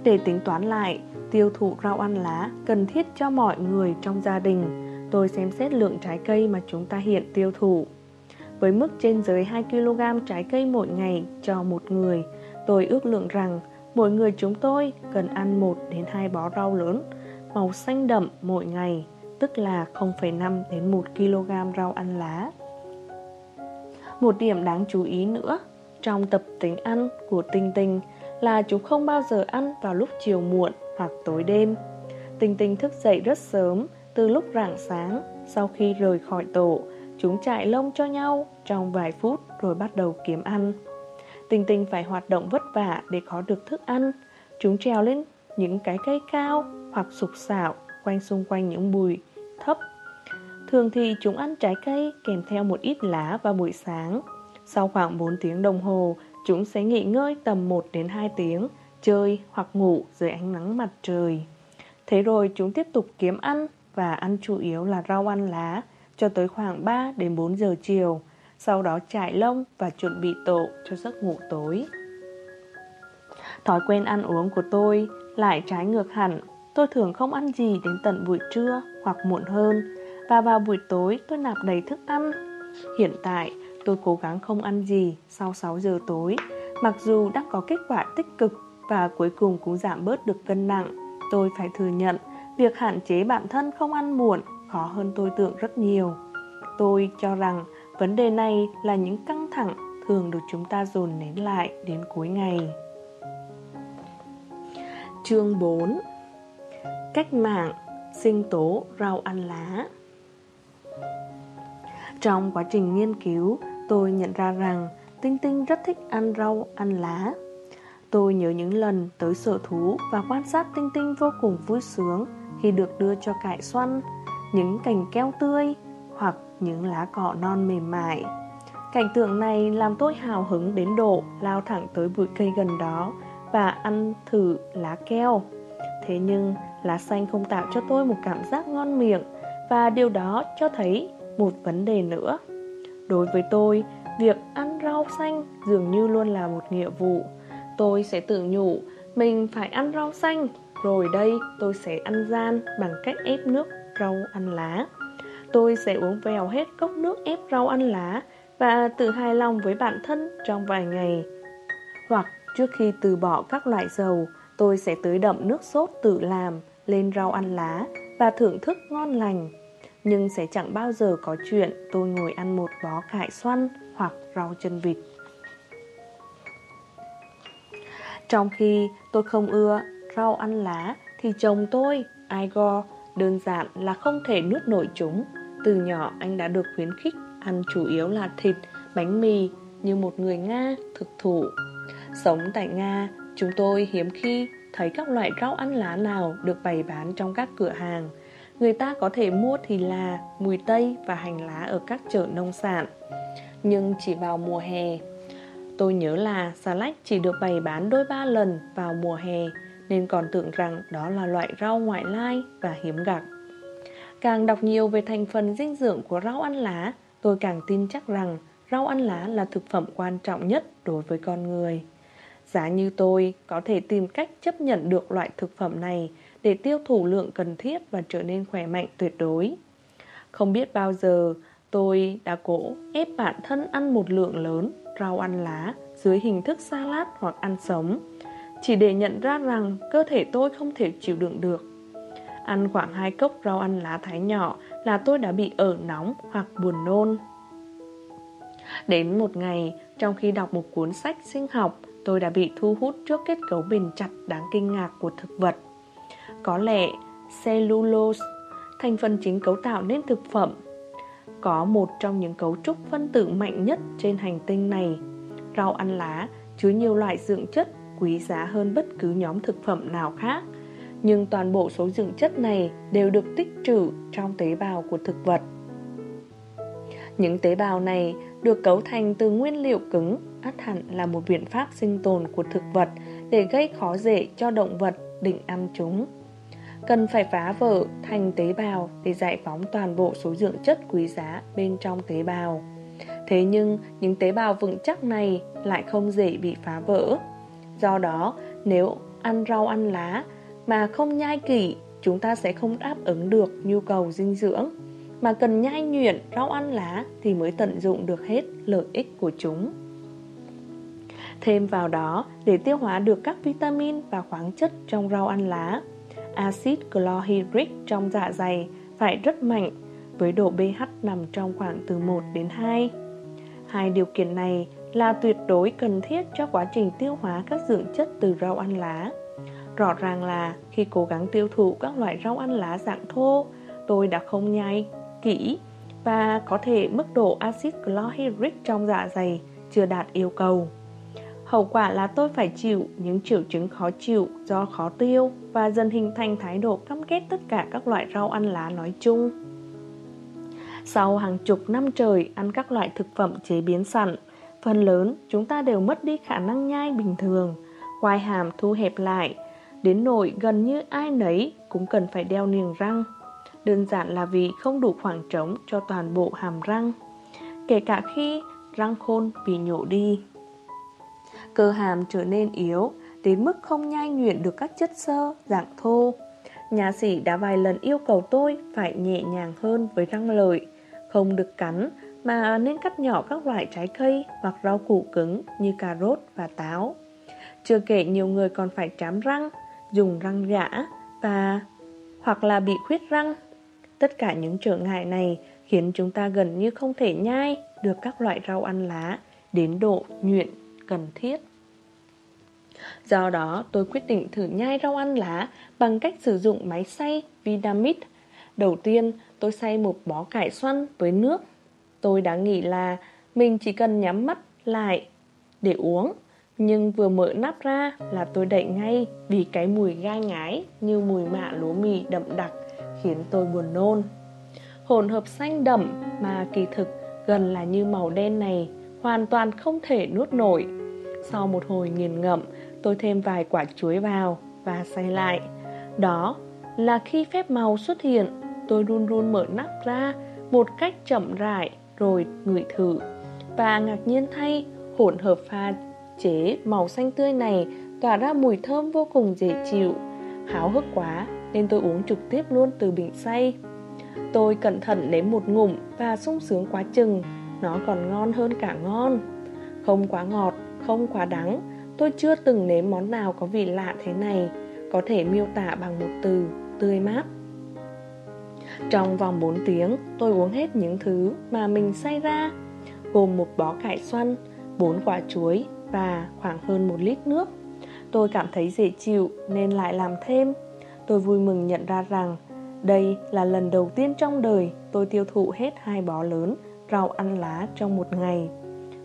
Để tính toán lại, tiêu thụ rau ăn lá cần thiết cho mọi người trong gia đình tôi xem xét lượng trái cây mà chúng ta hiện tiêu thụ. Với mức trên dưới 2 kg trái cây mỗi ngày cho một người, tôi ước lượng rằng mỗi người chúng tôi cần ăn 1 đến 2 bó rau lớn màu xanh đậm mỗi ngày, tức là 0,5 đến 1 kg rau ăn lá. Một điểm đáng chú ý nữa trong tập tính ăn của Tinh Tinh là chúng không bao giờ ăn vào lúc chiều muộn hoặc tối đêm. Tinh Tinh thức dậy rất sớm từ lúc rạng sáng, sau khi rời khỏi tổ, chúng chạy lông cho nhau trong vài phút rồi bắt đầu kiếm ăn. Tinh Tinh phải hoạt động vất vả để có được thức ăn. Chúng trèo lên những cái cây cao hoặc sục sạo quanh xung quanh những bụi thấp. Thường thì chúng ăn trái cây kèm theo một ít lá vào buổi sáng. Sau khoảng 4 tiếng đồng hồ, chúng sẽ nghỉ ngơi tầm 1 đến 2 tiếng, chơi hoặc ngủ dưới ánh nắng mặt trời. Thế rồi chúng tiếp tục kiếm ăn và ăn chủ yếu là rau ăn lá cho tới khoảng 3 đến 4 giờ chiều, sau đó trải lông và chuẩn bị tổ cho giấc ngủ tối. Thói quen ăn uống của tôi lại trái ngược hẳn, tôi thường không ăn gì đến tận buổi trưa hoặc muộn hơn và vào buổi tối tôi nạp đầy thức ăn. Hiện tại, tôi cố gắng không ăn gì sau 6 giờ tối, mặc dù đã có kết quả tích cực và cuối cùng cũng giảm bớt được cân nặng. Tôi phải thừa nhận Việc hạn chế bản thân không ăn muộn khó hơn tôi tưởng rất nhiều. Tôi cho rằng vấn đề này là những căng thẳng thường được chúng ta dồn nén lại đến cuối ngày. Chương 4 Cách mạng sinh tố rau ăn lá Trong quá trình nghiên cứu, tôi nhận ra rằng Tinh Tinh rất thích ăn rau, ăn lá. Tôi nhớ những lần tới sở thú và quan sát Tinh Tinh vô cùng vui sướng khi được đưa cho cải xoăn, những cành keo tươi hoặc những lá cỏ non mềm mại. Cảnh tượng này làm tôi hào hứng đến độ lao thẳng tới bụi cây gần đó và ăn thử lá keo. Thế nhưng lá xanh không tạo cho tôi một cảm giác ngon miệng và điều đó cho thấy một vấn đề nữa. Đối với tôi, việc ăn rau xanh dường như luôn là một nghĩa vụ. Tôi sẽ tự nhủ mình phải ăn rau xanh rồi đây tôi sẽ ăn gian bằng cách ép nước rau ăn lá Tôi sẽ uống vèo hết cốc nước ép rau ăn lá Và tự hài lòng với bản thân trong vài ngày Hoặc trước khi từ bỏ các loại dầu Tôi sẽ tưới đậm nước sốt tự làm lên rau ăn lá và thưởng thức ngon lành. Nhưng sẽ chẳng bao giờ có chuyện tôi ngồi ăn một bó cải xoăn hoặc rau chân vịt. Trong khi tôi không ưa rau ăn lá thì chồng tôi, Igor, đơn giản là không thể nuốt nổi chúng. Từ nhỏ anh đã được khuyến khích ăn chủ yếu là thịt, bánh mì như một người Nga thực thụ. Sống tại Nga, chúng tôi hiếm khi thấy các loại rau ăn lá nào được bày bán trong các cửa hàng. Người ta có thể mua thì là mùi tây và hành lá ở các chợ nông sản. Nhưng chỉ vào mùa hè, Tôi nhớ là xà lách chỉ được bày bán đôi ba lần vào mùa hè Nên còn tưởng rằng đó là loại rau ngoại lai và hiếm gặp Càng đọc nhiều về thành phần dinh dưỡng của rau ăn lá Tôi càng tin chắc rằng rau ăn lá là thực phẩm quan trọng nhất đối với con người Giá như tôi có thể tìm cách chấp nhận được loại thực phẩm này Để tiêu thụ lượng cần thiết và trở nên khỏe mạnh tuyệt đối. Không biết bao giờ tôi đã cố ép bản thân ăn một lượng lớn rau ăn lá dưới hình thức salad hoặc ăn sống Chỉ để nhận ra rằng cơ thể tôi không thể chịu đựng được. Ăn khoảng 2 cốc rau ăn lá thái nhỏ là tôi đã bị ở nóng hoặc buồn nôn. Đến một ngày, trong khi đọc một cuốn sách sinh học Tôi đã bị thu hút trước kết cấu bền chặt đáng kinh ngạc của thực vật Có lẽ cellulose, thành phần chính cấu tạo nên thực phẩm có một trong những cấu trúc phân tử mạnh nhất trên hành tinh này. Rau ăn lá chứa nhiều loại dưỡng chất quý giá hơn bất cứ nhóm thực phẩm nào khác. Nhưng toàn bộ số dưỡng chất này đều được tích trữ trong tế bào của thực vật. Những tế bào này được cấu thành từ nguyên liệu cứng, ắt hẳn là một biện pháp sinh tồn của thực vật để gây khó dễ cho động vật định ăn chúng cần phải phá vỡ thành tế bào để giải phóng toàn bộ số dưỡng chất quý giá bên trong tế bào. Thế nhưng những tế bào vững chắc này lại không dễ bị phá vỡ. Do đó, nếu ăn rau ăn lá mà không nhai kỹ, chúng ta sẽ không đáp ứng được nhu cầu dinh dưỡng. Mà cần nhai nhuyễn rau ăn lá thì mới tận dụng được hết lợi ích của chúng. Thêm vào đó, để tiêu hóa được các vitamin và khoáng chất trong rau ăn lá, axit chlorhydric trong dạ dày phải rất mạnh với độ pH nằm trong khoảng từ 1 đến 2. Hai điều kiện này là tuyệt đối cần thiết cho quá trình tiêu hóa các dưỡng chất từ rau ăn lá. Rõ ràng là khi cố gắng tiêu thụ các loại rau ăn lá dạng thô, tôi đã không nhai kỹ và có thể mức độ axit chlorhydric trong dạ dày chưa đạt yêu cầu. Hậu quả là tôi phải chịu những triệu chứng khó chịu do khó tiêu và dần hình thành thái độ căm ghét tất cả các loại rau ăn lá nói chung. Sau hàng chục năm trời ăn các loại thực phẩm chế biến sẵn, phần lớn chúng ta đều mất đi khả năng nhai bình thường, quai hàm thu hẹp lại, đến nỗi gần như ai nấy cũng cần phải đeo niềng răng. Đơn giản là vì không đủ khoảng trống cho toàn bộ hàm răng, kể cả khi răng khôn bị nhổ đi. Cơ hàm trở nên yếu, Đến mức không nhai nhuyễn được các chất xơ, dạng thô. Nhà sĩ đã vài lần yêu cầu tôi Phải nhẹ nhàng hơn với răng lợi. Không được cắn, Mà nên cắt nhỏ các loại trái cây Hoặc rau củ cứng như cà rốt và táo. Chưa kể nhiều người còn phải trám răng, Dùng răng giả Và, hoặc là bị khuyết răng. Tất cả những trở ngại này khiến chúng ta gần như không thể nhai được các loại rau ăn lá đến độ nhuyễn cần thiết. Do đó, tôi quyết định thử nhai rau ăn lá bằng cách sử dụng máy xay Vinamit. Đầu tiên, tôi xay một bó cải xoăn với nước. Tôi đã nghĩ là mình chỉ cần nhắm mắt lại để uống. Nhưng vừa mở nắp ra là tôi đậy ngay vì cái mùi gai ngái như mùi mạ lúa mì đậm đặc khiến tôi buồn nôn. Hỗn hợp xanh đậm mà kỳ thực gần là như màu đen này hoàn toàn không thể nuốt nổi. Sau một hồi nghiền ngậm, tôi thêm vài quả chuối vào và xay lại. Đó là khi phép màu xuất hiện, tôi run run mở nắp ra một cách chậm rãi rồi ngửi thử. Và ngạc nhiên thay, hỗn hợp pha chế màu xanh tươi này tỏa ra mùi thơm vô cùng dễ chịu. Háo hức quá nên tôi uống trực tiếp luôn từ bình xay. Tôi cẩn thận nếm một ngụm và sung sướng quá chừng nó còn ngon hơn cả ngon Không quá ngọt, không quá đắng. Tôi chưa từng nếm món nào có vị lạ thế này, Có thể miêu tả bằng một từ, Tươi mát. Trong vòng 4 tiếng, Tôi uống hết những thứ mà mình say ra, Gồm một bó cải xoăn 4 quả chuối Và khoảng hơn một lít nước. Tôi cảm thấy dễ chịu nên lại làm thêm. Tôi vui mừng nhận ra rằng Đây là lần đầu tiên trong đời Tôi tiêu thụ hết hai bó lớn Rau ăn lá trong một ngày.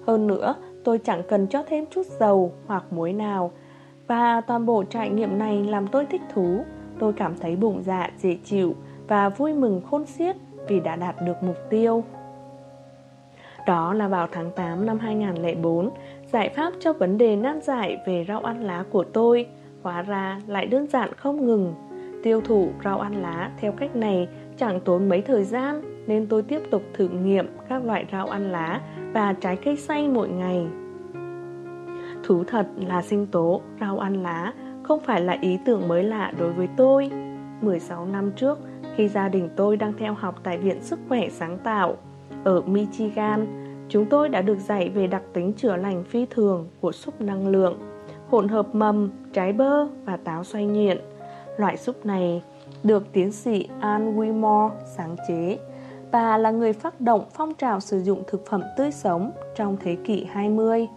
Hơn nữa tôi chẳng cần cho thêm chút dầu hoặc muối nào. Và toàn bộ trải nghiệm này làm tôi thích thú. Tôi cảm thấy bụng dạ dễ chịu Và vui mừng khôn xiết vì đã đạt được mục tiêu. Đó là vào tháng 8 năm 2004 Giải pháp cho vấn đề nan giải về rau ăn lá của tôi. Hóa ra lại đơn giản không ngừng. Tiêu thụ rau ăn lá theo cách này chẳng tốn mấy thời gian. Nên tôi tiếp tục thử nghiệm các loại rau ăn lá và trái cây xay mỗi ngày Thú thật là sinh tố, rau ăn lá không phải là ý tưởng mới lạ đối với tôi 16 năm trước, khi gia đình tôi đang theo học tại Viện Sức khỏe Sáng tạo ở Michigan Chúng tôi đã được dạy về đặc tính chữa lành phi thường của súp năng lượng, hỗn hợp mầm, trái bơ và táo xoay nhuyễn. Loại súp này được tiến sĩ Anne Wilmore sáng chế. Bà là người phát động phong trào sử dụng thực phẩm tươi sống trong thế kỷ 20.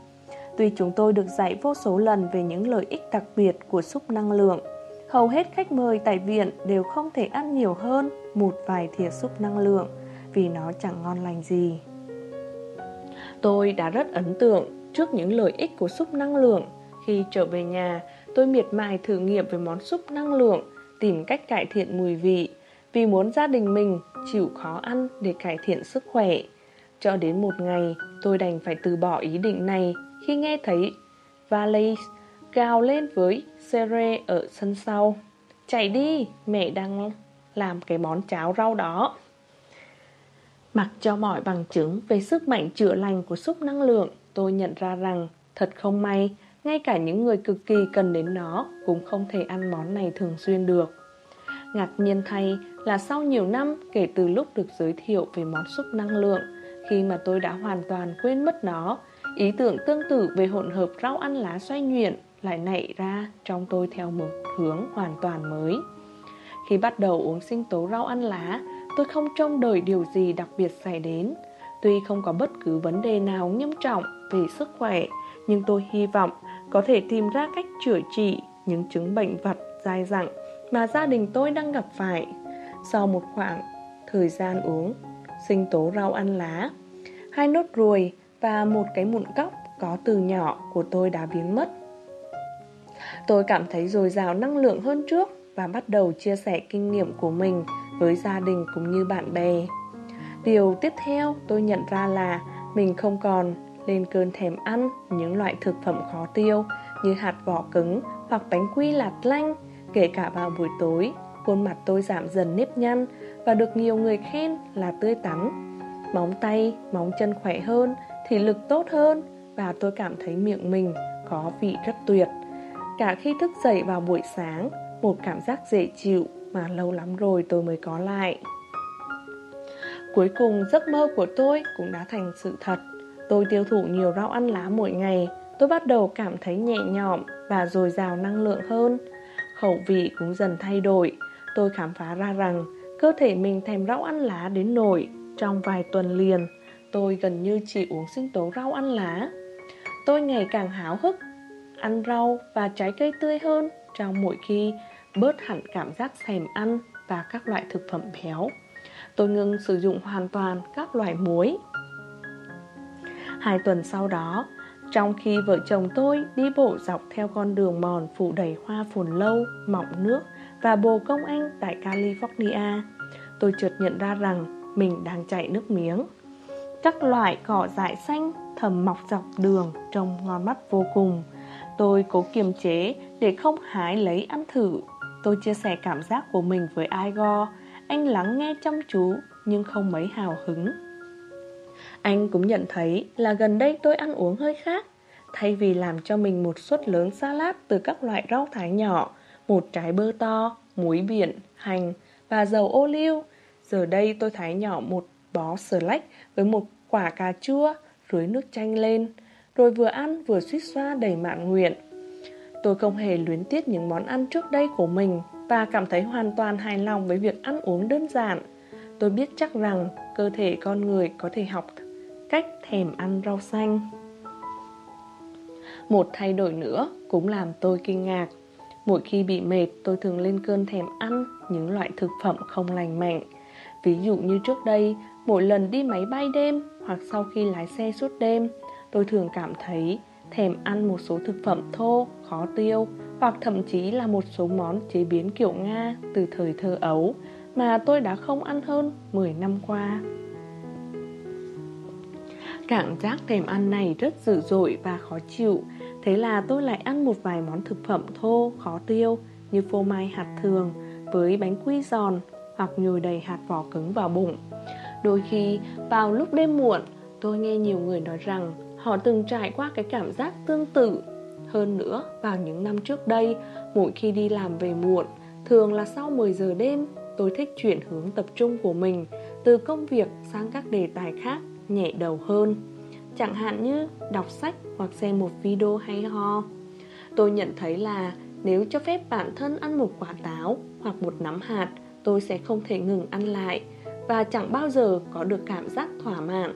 Tuy chúng tôi được dạy vô số lần về những lợi ích đặc biệt của súp năng lượng, hầu hết khách mời tại viện đều không thể ăn nhiều hơn một vài thìa súp năng lượng vì nó chẳng ngon lành gì. Tôi đã rất ấn tượng trước những lợi ích của súp năng lượng. Khi trở về nhà, tôi miệt mài thử nghiệm về món súp năng lượng, tìm cách cải thiện mùi vị, vì muốn gia đình mình chịu khó ăn để cải thiện sức khỏe. Cho đến một ngày, tôi đành phải từ bỏ ý định này khi nghe thấy Valais gào lên với Sere ở sân sau. Chạy đi, mẹ đang làm cái món cháo rau đó. Mặc cho mọi bằng chứng về sức mạnh chữa lành của súp năng lượng, tôi nhận ra rằng thật không may, ngay cả những người cực kỳ cần đến nó cũng không thể ăn món này thường xuyên được. Ngạc nhiên thay là sau nhiều năm kể từ lúc được giới thiệu về món súp năng lượng, khi mà tôi đã hoàn toàn quên mất nó, ý tưởng tương tự về hỗn hợp rau ăn lá xoay nhuyễn lại nảy ra trong tôi theo một hướng hoàn toàn mới. Khi bắt đầu uống sinh tố rau ăn lá, Tôi không trông đợi điều gì đặc biệt xảy đến Tuy không có bất cứ vấn đề nào nghiêm trọng về sức khỏe Nhưng tôi hy vọng có thể tìm ra cách chữa trị những chứng bệnh vật dai dẳng mà gia đình tôi đang gặp phải Sau một khoảng thời gian uống sinh tố rau ăn lá Hai nốt ruồi và một cái mụn cóc có từ nhỏ của tôi đã biến mất Tôi cảm thấy dồi dào năng lượng hơn trước và bắt đầu chia sẻ kinh nghiệm của mình với gia đình cũng như bạn bè. Điều tiếp theo tôi nhận ra là mình không còn lên cơn thèm ăn những loại thực phẩm khó tiêu như hạt vỏ cứng hoặc bánh quy lạt lanh, kể cả vào buổi tối. Khuôn mặt tôi giảm dần nếp nhăn và được nhiều người khen là tươi tắn. Móng tay, móng chân khỏe hơn, thể lực tốt hơn và tôi cảm thấy miệng mình có vị rất tuyệt. Cả khi thức dậy vào buổi sáng, một cảm giác dễ chịu mà lâu lắm rồi tôi mới có lại. Cuối cùng giấc mơ của tôi cũng đã thành sự thật. Tôi tiêu thụ nhiều rau ăn lá mỗi ngày, tôi bắt đầu cảm thấy nhẹ nhõm và dồi dào năng lượng hơn. Khẩu vị cũng dần thay đổi. Tôi khám phá ra rằng cơ thể mình thèm rau ăn lá đến nổi. Trong vài tuần liền, tôi gần như chỉ uống sinh tố rau ăn lá. Tôi ngày càng háo hức, ăn rau và trái cây tươi hơn trong mỗi khi bớt hẳn cảm giác thèm ăn và các loại thực phẩm béo. Tôi ngừng sử dụng hoàn toàn các loại muối. Hai tuần sau đó, trong khi vợ chồng tôi đi bộ dọc theo con đường mòn phủ đầy hoa phồn lâu, mọng nước và bồ công anh tại California, tôi chợt nhận ra rằng mình đang chạy nước miếng. Các loại cỏ dại xanh thầm mọc dọc đường trông ngon mắt vô cùng. Tôi cố kiềm chế để không hái lấy ăn thử Tôi chia sẻ cảm giác của mình với Igor Anh lắng nghe chăm chú nhưng không mấy hào hứng anh cũng nhận thấy là gần đây tôi ăn uống hơi khác Thay vì làm cho mình một suất lớn salad từ các loại rau thái nhỏ Một trái bơ to, muối biển, hành và dầu ô liu Giờ đây tôi thái nhỏ một bó slack với một quả cà chua Rưới nước chanh lên rồi vừa ăn vừa suýt xoa đầy mạn nguyện. Tôi không hề luyến tiếc những món ăn trước đây của mình và cảm thấy hoàn toàn hài lòng với việc ăn uống đơn giản. Tôi biết chắc rằng cơ thể con người có thể học cách thèm ăn rau xanh. Một thay đổi nữa cũng làm tôi kinh ngạc. Mỗi khi bị mệt, tôi thường lên cơn thèm ăn những loại thực phẩm không lành mạnh. Ví dụ như trước đây, mỗi lần đi máy bay đêm hoặc sau khi lái xe suốt đêm, tôi thường cảm thấy thèm ăn một số thực phẩm thô, khó tiêu hoặc thậm chí là một số món chế biến kiểu Nga từ thời thơ ấu mà tôi đã không ăn hơn 10 năm qua. Cảm giác thèm ăn này rất dữ dội và khó chịu. Thế là tôi lại ăn một vài món thực phẩm thô, khó tiêu Như phô mai hạt thường với bánh quy giòn Hoặc nhồi đầy hạt vỏ cứng vào bụng. Đôi khi vào lúc đêm muộn Tôi nghe nhiều người nói rằng Họ từng trải qua cái cảm giác tương tự. Hơn nữa vào những năm trước đây Mỗi khi đi làm về muộn Thường là sau 10 giờ đêm Tôi thích chuyển hướng tập trung của mình Từ công việc sang các đề tài khác nhẹ đầu hơn. Chẳng hạn như đọc sách hoặc xem một video hay ho. Tôi nhận thấy là nếu cho phép bản thân ăn một quả táo hoặc một nắm hạt Tôi sẽ không thể ngừng ăn lại Và chẳng bao giờ có được cảm giác thỏa mãn.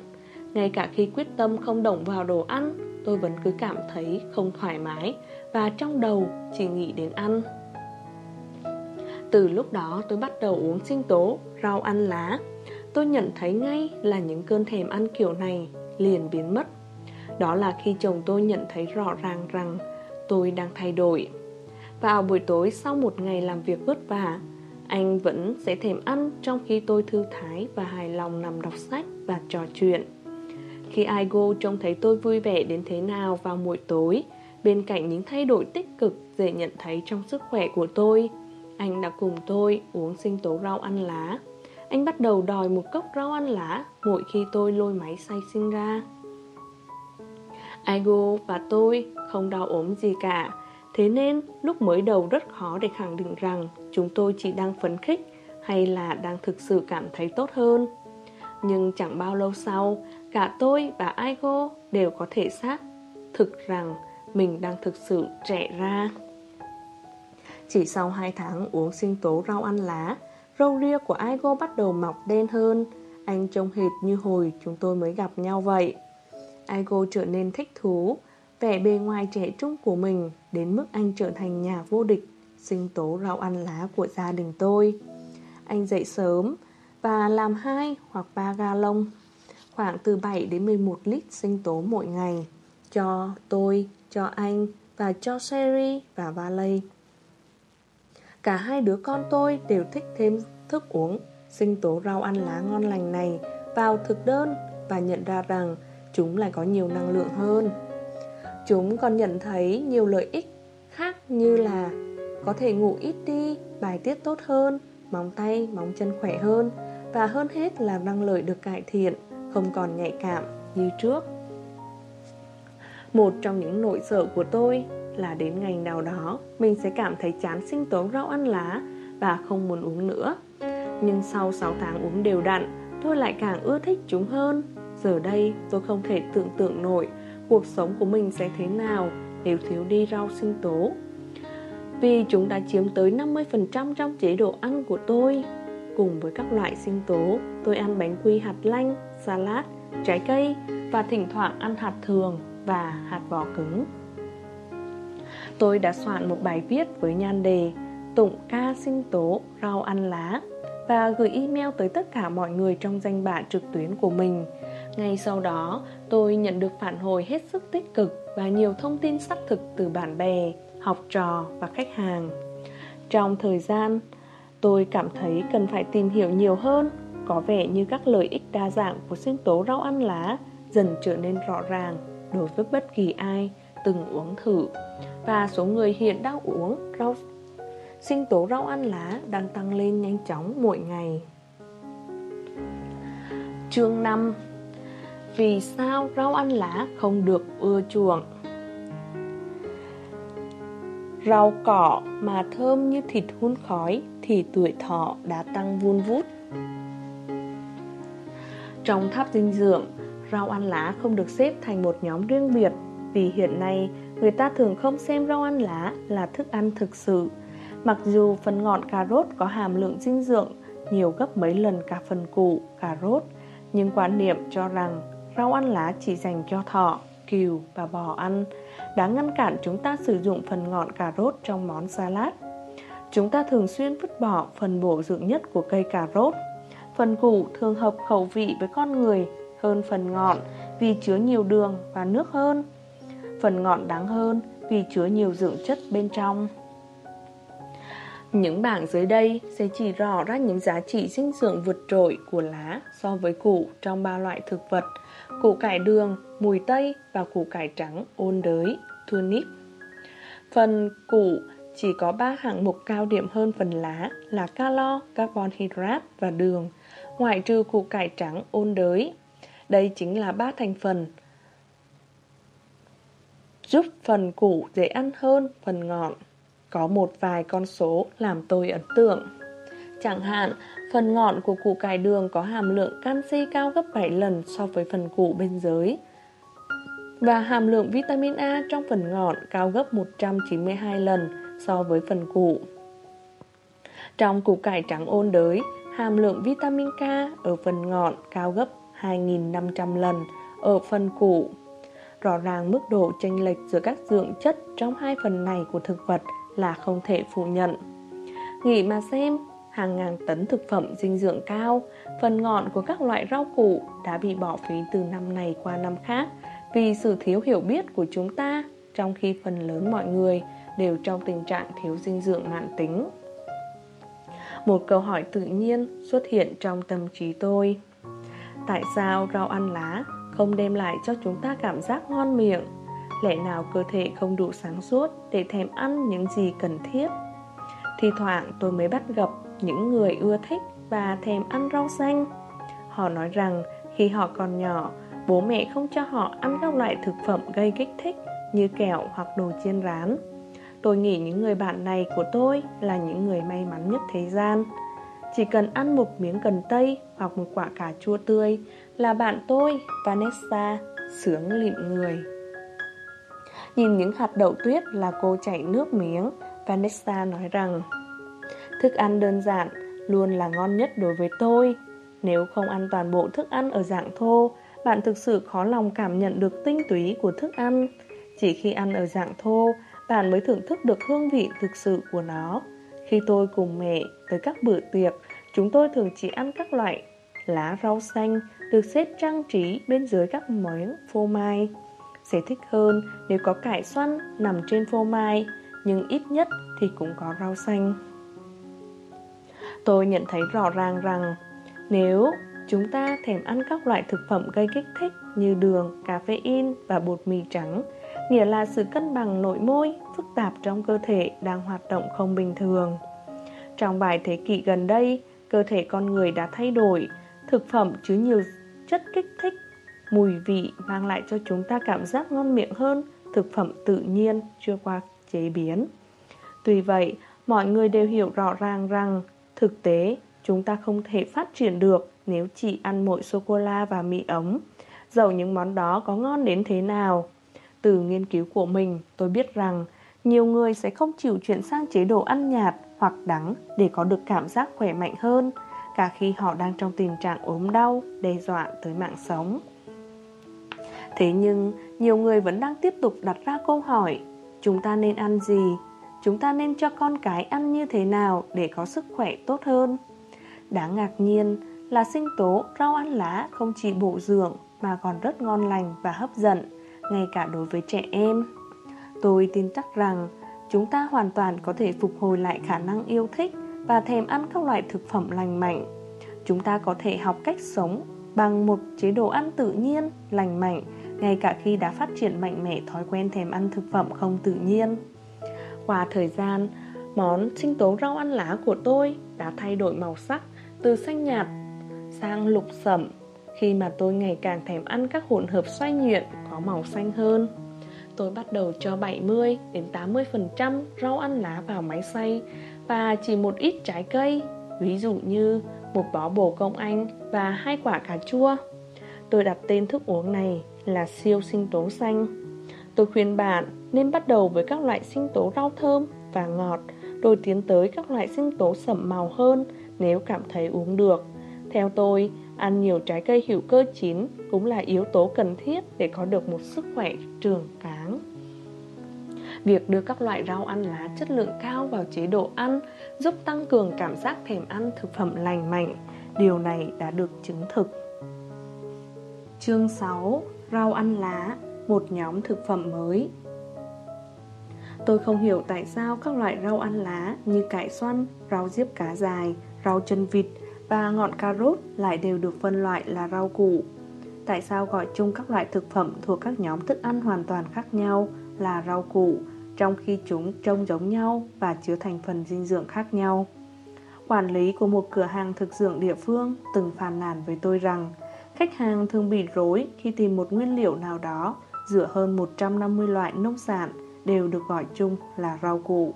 Ngay cả khi quyết tâm không động vào đồ ăn Tôi vẫn cứ cảm thấy không thoải mái Và trong đầu chỉ nghĩ đến ăn. Từ lúc đó tôi bắt đầu uống sinh tố, rau ăn lá. Tôi nhận thấy ngay là những cơn thèm ăn kiểu này liền biến mất. Đó là khi chồng tôi nhận thấy rõ ràng rằng tôi đang thay đổi. Vào buổi tối sau một ngày làm việc vất vả, Anh vẫn sẽ thèm ăn trong khi tôi thư thái và hài lòng nằm đọc sách và trò chuyện. Khi Aigo trông thấy tôi vui vẻ đến thế nào vào buổi tối, Bên cạnh những thay đổi tích cực dễ nhận thấy trong sức khỏe của tôi, Anh đã cùng tôi uống sinh tố rau ăn lá anh bắt đầu đòi một cốc rau ăn lá mỗi khi tôi lôi máy xay sinh ra. Aigo và tôi không đau ốm gì cả, thế nên lúc mới đầu rất khó để khẳng định rằng chúng tôi chỉ đang phấn khích hay là đang thực sự cảm thấy tốt hơn. Nhưng chẳng bao lâu sau, cả tôi và Aigo đều có thể xác thực rằng mình đang thực sự trẻ ra. Chỉ sau 2 tháng uống sinh tố rau ăn lá, Râu ria của Aigo bắt đầu mọc đen hơn. Anh trông hệt như hồi chúng tôi mới gặp nhau vậy. Aigo trở nên thích thú Vẻ bề ngoài trẻ trung của mình Đến mức anh trở thành nhà vô địch Sinh tố rau ăn lá của gia đình tôi. Anh dậy sớm Và làm hai hoặc ba ga lông Khoảng từ 7 đến 11 lít sinh tố mỗi ngày Cho tôi, cho anh Và cho Sherry và Valley Cả hai đứa con tôi đều thích thêm thức uống sinh tố rau ăn lá ngon lành này vào thực đơn và nhận ra rằng chúng lại có nhiều năng lượng hơn. Chúng còn nhận thấy nhiều lợi ích khác như là có thể ngủ ít đi, bài tiết tốt hơn, móng tay, móng chân khỏe hơn và hơn hết là năng lợi được cải thiện, không còn nhạy cảm như trước. Một trong những nỗi sợ của tôi là đến ngày nào đó mình sẽ cảm thấy chán sinh tố rau ăn lá và không muốn uống nữa. Nhưng sau 6 tháng uống đều đặn, tôi lại càng ưa thích chúng hơn. Giờ đây tôi không thể tưởng tượng nổi cuộc sống của mình sẽ thế nào nếu thiếu đi rau sinh tố. Vì chúng đã chiếm tới 50% trong chế độ ăn của tôi. Cùng với các loại sinh tố, tôi ăn bánh quy hạt lanh, salad, trái cây và thỉnh thoảng ăn hạt thường và hạt vỏ cứng. Tôi đã soạn một bài viết với nhan đề Tụng ca sinh tố rau ăn lá và gửi email tới tất cả mọi người trong danh bạ trực tuyến của mình. Ngay sau đó, tôi nhận được phản hồi hết sức tích cực và nhiều thông tin xác thực từ bạn bè, học trò và khách hàng. Trong thời gian, tôi cảm thấy cần phải tìm hiểu nhiều hơn, có vẻ như các lợi ích đa dạng của sinh tố rau ăn lá dần trở nên rõ ràng đối với bất kỳ ai từng uống thử và số người hiện đang uống rau sinh tố rau ăn lá đang tăng lên nhanh chóng mỗi ngày. Chương 5 Vì sao rau ăn lá không được ưa chuộng? Rau cỏ mà thơm như thịt hun khói thì tuổi thọ đã tăng vun vút. Trong tháp dinh dưỡng, rau ăn lá không được xếp thành một nhóm riêng biệt Vì hiện nay, người ta thường không xem rau ăn lá là thức ăn thực sự. Mặc dù phần ngọn cà rốt có hàm lượng dinh dưỡng nhiều gấp mấy lần cả phần củ, cà rốt, nhưng quan niệm cho rằng rau ăn lá chỉ dành cho thỏ, cừu và bò ăn đã ngăn cản chúng ta sử dụng phần ngọn cà rốt trong món salad. Chúng ta thường xuyên vứt bỏ phần bổ dưỡng nhất của cây cà rốt. Phần củ thường hợp khẩu vị với con người hơn phần ngọn vì chứa nhiều đường và nước hơn. Phần ngọn đáng hơn vì chứa nhiều dưỡng chất bên trong. Những bảng dưới đây sẽ chỉ rõ ra những giá trị dinh dưỡng vượt trội của lá so với củ trong ba loại thực vật củ cải đường, mùi tây và củ cải trắng ôn đới, turnip. Phần củ chỉ có 3 hạng mục cao điểm hơn phần lá là calo, carbon hydrate và đường, ngoại trừ củ cải trắng ôn đới. Đây chính là ba thành phần giúp phần củ dễ ăn hơn phần ngọn. Có một vài con số làm tôi ấn tượng. Chẳng hạn, phần ngọn của củ cải đường có hàm lượng canxi cao gấp 7 lần so với phần củ bên dưới. Và hàm lượng vitamin A trong phần ngọn cao gấp 192 lần so với phần củ. Trong củ cải trắng ôn đới, hàm lượng vitamin K ở phần ngọn cao gấp 2.500 lần ở phần củ. Rõ ràng mức độ chênh lệch giữa các dưỡng chất trong hai phần này của thực vật là không thể phủ nhận. Nghĩ mà xem, hàng ngàn tấn thực phẩm dinh dưỡng cao, phần ngọn của các loại rau củ đã bị bỏ phí từ năm này qua năm khác vì sự thiếu hiểu biết của chúng ta, trong khi phần lớn mọi người đều trong tình trạng thiếu dinh dưỡng mãn tính. Một câu hỏi tự nhiên xuất hiện trong tâm trí tôi. Tại sao rau ăn lá không đem lại cho chúng ta cảm giác ngon miệng? Lẽ nào cơ thể không đủ sáng suốt để thèm ăn những gì cần thiết? Thì thoảng tôi mới bắt gặp những người ưa thích và thèm ăn rau xanh. Họ nói rằng khi họ còn nhỏ, bố mẹ không cho họ ăn các loại thực phẩm gây kích thích như kẹo hoặc đồ chiên rán. Tôi nghĩ những người bạn này của tôi là những người may mắn nhất thế gian. Chỉ cần ăn một miếng cần tây hoặc một quả cà chua tươi là bạn tôi, Vanessa, sướng lịm người. Nhìn những hạt đậu tuyết là cô chảy nước miếng, Vanessa nói rằng Thức ăn đơn giản luôn là ngon nhất đối với tôi. Nếu không ăn toàn bộ thức ăn ở dạng thô, bạn thực sự khó lòng cảm nhận được tinh túy của thức ăn. Chỉ khi ăn ở dạng thô, bạn mới thưởng thức được hương vị thực sự của nó. Khi tôi cùng mẹ tới các bữa tiệc, chúng tôi thường chỉ ăn các loại lá rau xanh được xếp trang trí bên dưới các món phô mai. Sẽ thích hơn nếu có cải xoăn nằm trên phô mai, nhưng ít nhất thì cũng có rau xanh. Tôi nhận thấy rõ ràng rằng nếu chúng ta thèm ăn các loại thực phẩm gây kích thích như đường, caffeine và bột mì trắng, nghĩa là sự cân bằng nội môi phức tạp trong cơ thể đang hoạt động không bình thường. Trong vài thế kỷ gần đây, cơ thể con người đã thay đổi, thực phẩm chứa nhiều chất kích thích, mùi vị mang lại cho chúng ta cảm giác ngon miệng hơn thực phẩm tự nhiên chưa qua chế biến. Tuy vậy, mọi người đều hiểu rõ ràng rằng Thực tế, chúng ta không thể phát triển được nếu chỉ ăn mỗi sô-cô-la và mì ống, dầu những món đó có ngon đến thế nào. Từ nghiên cứu của mình, tôi biết rằng nhiều người sẽ không chịu chuyển sang chế độ ăn nhạt hoặc đắng để có được cảm giác khỏe mạnh hơn, cả khi họ đang trong tình trạng ốm đau, đe dọa tới mạng sống. Thế nhưng, nhiều người vẫn đang tiếp tục đặt ra câu hỏi, chúng ta nên ăn gì Chúng ta nên cho con cái ăn như thế nào để có sức khỏe tốt hơn? Đáng ngạc nhiên là sinh tố rau ăn lá không chỉ bổ dưỡng mà còn rất ngon lành và hấp dẫn, ngay cả đối với trẻ em. Tôi tin chắc rằng chúng ta hoàn toàn có thể phục hồi lại khả năng yêu thích và thèm ăn các loại thực phẩm lành mạnh. Chúng ta có thể học cách sống bằng một chế độ ăn tự nhiên, lành mạnh, ngay cả khi đã phát triển mạnh mẽ thói quen thèm ăn thực phẩm không tự nhiên. Qua thời gian, món sinh tố rau ăn lá của tôi đã thay đổi màu sắc từ xanh nhạt sang lục sẫm khi mà tôi ngày càng thèm ăn các hỗn hợp xoay nhuyễn có màu xanh hơn. Tôi bắt đầu cho 70 đến 80% rau ăn lá vào máy xay và chỉ một ít trái cây, ví dụ như một bó bồ công anh và hai quả cà chua. Tôi đặt tên thức uống này là siêu sinh tố xanh. Tôi khuyên bạn nên bắt đầu với các loại sinh tố rau thơm và ngọt, rồi tiến tới các loại sinh tố sẫm màu hơn nếu cảm thấy uống được. Theo tôi, ăn nhiều trái cây hữu cơ chín cũng là yếu tố cần thiết để có được một sức khỏe trường cáng. Việc đưa các loại rau ăn lá chất lượng cao vào chế độ ăn giúp tăng cường cảm giác thèm ăn thực phẩm lành mạnh. Điều này đã được chứng thực. Chương 6 Rau ăn lá Một nhóm thực phẩm mới Tôi không hiểu tại sao các loại rau ăn lá như cải xoăn, rau diếp cá dài, rau chân vịt và ngọn cà rốt lại đều được phân loại là rau củ. Tại sao gọi chung các loại thực phẩm thuộc các nhóm thức ăn hoàn toàn khác nhau là rau củ, trong khi chúng trông giống nhau và chứa thành phần dinh dưỡng khác nhau? Quản lý của một cửa hàng thực dưỡng địa phương từng phàn nàn với tôi rằng khách hàng thường bị rối khi tìm một nguyên liệu nào đó giữa hơn 150 loại nông sản đều được gọi chung là rau củ.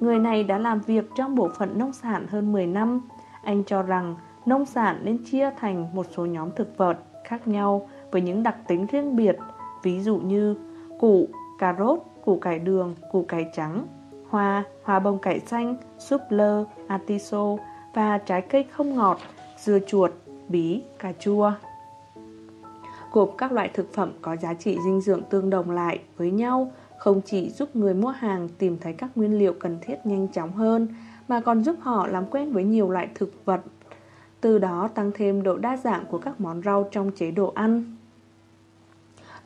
Người này đã làm việc trong bộ phận nông sản hơn 10 năm. Anh cho rằng nông sản nên chia thành một số nhóm thực vật khác nhau với những đặc tính riêng biệt, ví dụ như củ, cà rốt, củ cải đường, củ cải trắng, hoa, hoa bông cải xanh, súp lơ, atiso và trái cây không ngọt, dưa chuột, bí, cà chua. Gộp các loại thực phẩm có giá trị dinh dưỡng tương đồng lại với nhau không chỉ giúp người mua hàng tìm thấy các nguyên liệu cần thiết nhanh chóng hơn mà còn giúp họ làm quen với nhiều loại thực vật từ đó tăng thêm độ đa dạng của các món rau trong chế độ ăn.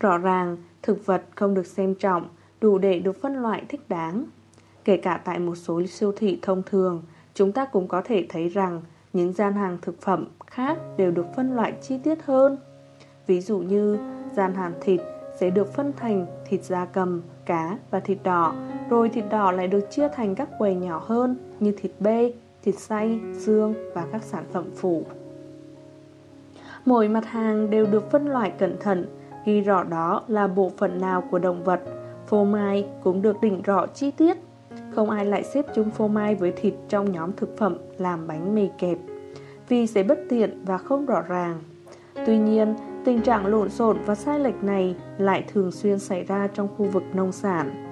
Rõ ràng, thực vật không được xem trọng, đủ để được phân loại thích đáng. Kể cả tại một số siêu thị thông thường, chúng ta cũng có thể thấy rằng những gian hàng thực phẩm khác đều được phân loại chi tiết hơn. Ví dụ như gian hàng thịt sẽ được phân thành thịt da cầm, cá và thịt đỏ, rồi thịt đỏ lại được chia thành các quầy nhỏ hơn như thịt bê, thịt xay, xương và các sản phẩm phụ. Mỗi mặt hàng đều được phân loại cẩn thận, ghi rõ đó là bộ phận nào của động vật. Phô mai cũng được định rõ chi tiết. Không ai lại xếp chung phô mai với thịt trong nhóm thực phẩm làm bánh mì kẹp, vì sẽ bất tiện và không rõ ràng. Tuy nhiên, tình trạng lộn xộn và sai lệch này lại thường xuyên xảy ra trong khu vực nông sản.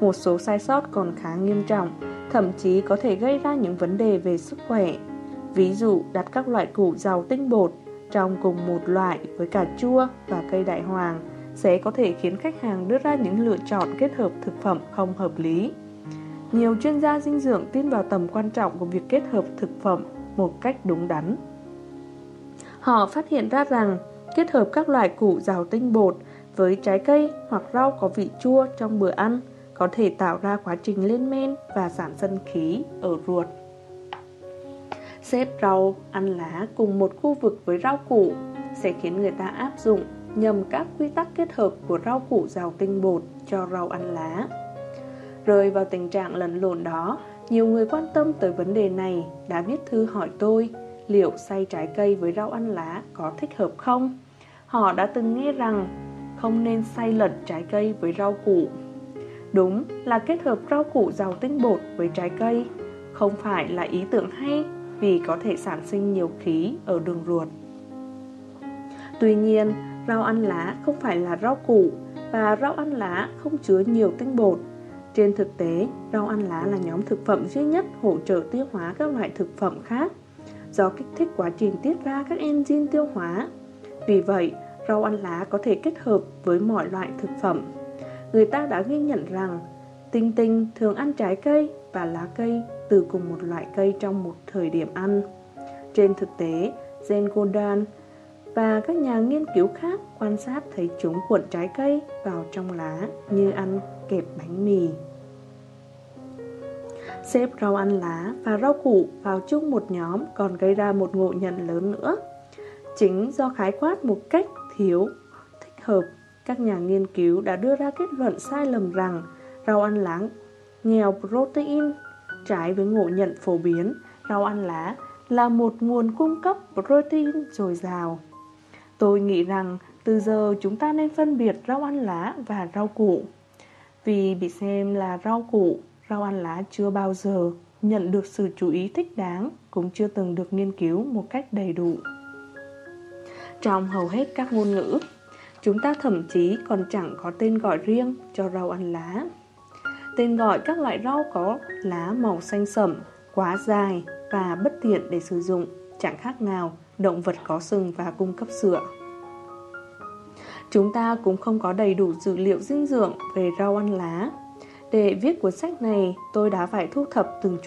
Một số sai sót còn khá nghiêm trọng, thậm chí có thể gây ra những vấn đề về sức khỏe. Ví dụ đặt các loại củ giàu tinh bột trong cùng một loại với cà chua và cây đại hoàng sẽ có thể khiến khách hàng đưa ra những lựa chọn kết hợp thực phẩm không hợp lý. Nhiều chuyên gia dinh dưỡng tin vào tầm quan trọng của việc kết hợp thực phẩm một cách đúng đắn. Họ phát hiện ra rằng kết hợp các loại củ giàu tinh bột với trái cây hoặc rau có vị chua trong bữa ăn có thể tạo ra quá trình lên men và giảm dân khí ở ruột. Xếp rau, ăn lá cùng một khu vực với rau củ sẽ khiến người ta áp dụng nhầm các quy tắc kết hợp của rau củ giàu tinh bột cho rau ăn lá. Rơi vào tình trạng lẫn lộn đó, nhiều người quan tâm tới vấn đề này đã viết thư hỏi tôi liệu xay trái cây với rau ăn lá có thích hợp không? Họ đã từng nghe rằng không nên xay lật trái cây với rau củ. Đúng là kết hợp rau củ giàu tinh bột với trái cây không phải là ý tưởng hay vì có thể sản sinh nhiều khí ở đường ruột. Tuy nhiên, rau ăn lá không phải là rau củ và rau ăn lá không chứa nhiều tinh bột. Trên thực tế, rau ăn lá là nhóm thực phẩm duy nhất hỗ trợ tiêu hóa các loại thực phẩm khác do kích thích quá trình tiết ra các enzyme tiêu hóa. Vì vậy, rau ăn lá có thể kết hợp với mọi loại thực phẩm. Người ta đã ghi nhận rằng tinh tinh thường ăn trái cây và lá cây từ cùng một loại cây trong một thời điểm ăn. Trên thực tế, Jen Goldan và các nhà nghiên cứu khác quan sát thấy chúng cuộn trái cây vào trong lá như ăn kẹp bánh mì. Xếp rau ăn lá và rau củ vào chung một nhóm còn gây ra một ngộ nhận lớn nữa. Chính do khái quát một cách thiếu, thích hợp, các nhà nghiên cứu đã đưa ra kết luận sai lầm rằng rau ăn lá nghèo protein, trái với ngộ nhận phổ biến, rau ăn lá là một nguồn cung cấp protein dồi dào. Tôi nghĩ rằng từ giờ chúng ta nên phân biệt rau ăn lá và rau củ. Vì bị xem là rau củ, rau ăn lá chưa bao giờ nhận được sự chú ý thích đáng, cũng chưa từng được nghiên cứu một cách đầy đủ. Trong hầu hết các ngôn ngữ, Chúng ta thậm chí còn chẳng có tên gọi riêng cho rau ăn lá. Tên gọi các loại rau có lá màu xanh sẩm, quá dài và bất tiện để sử dụng Chẳng khác nào động vật có sừng và cung cấp sữa. Chúng ta cũng không có đầy đủ dữ liệu dinh dưỡng về rau ăn lá. Để viết cuốn sách này, tôi đã phải thu thập từng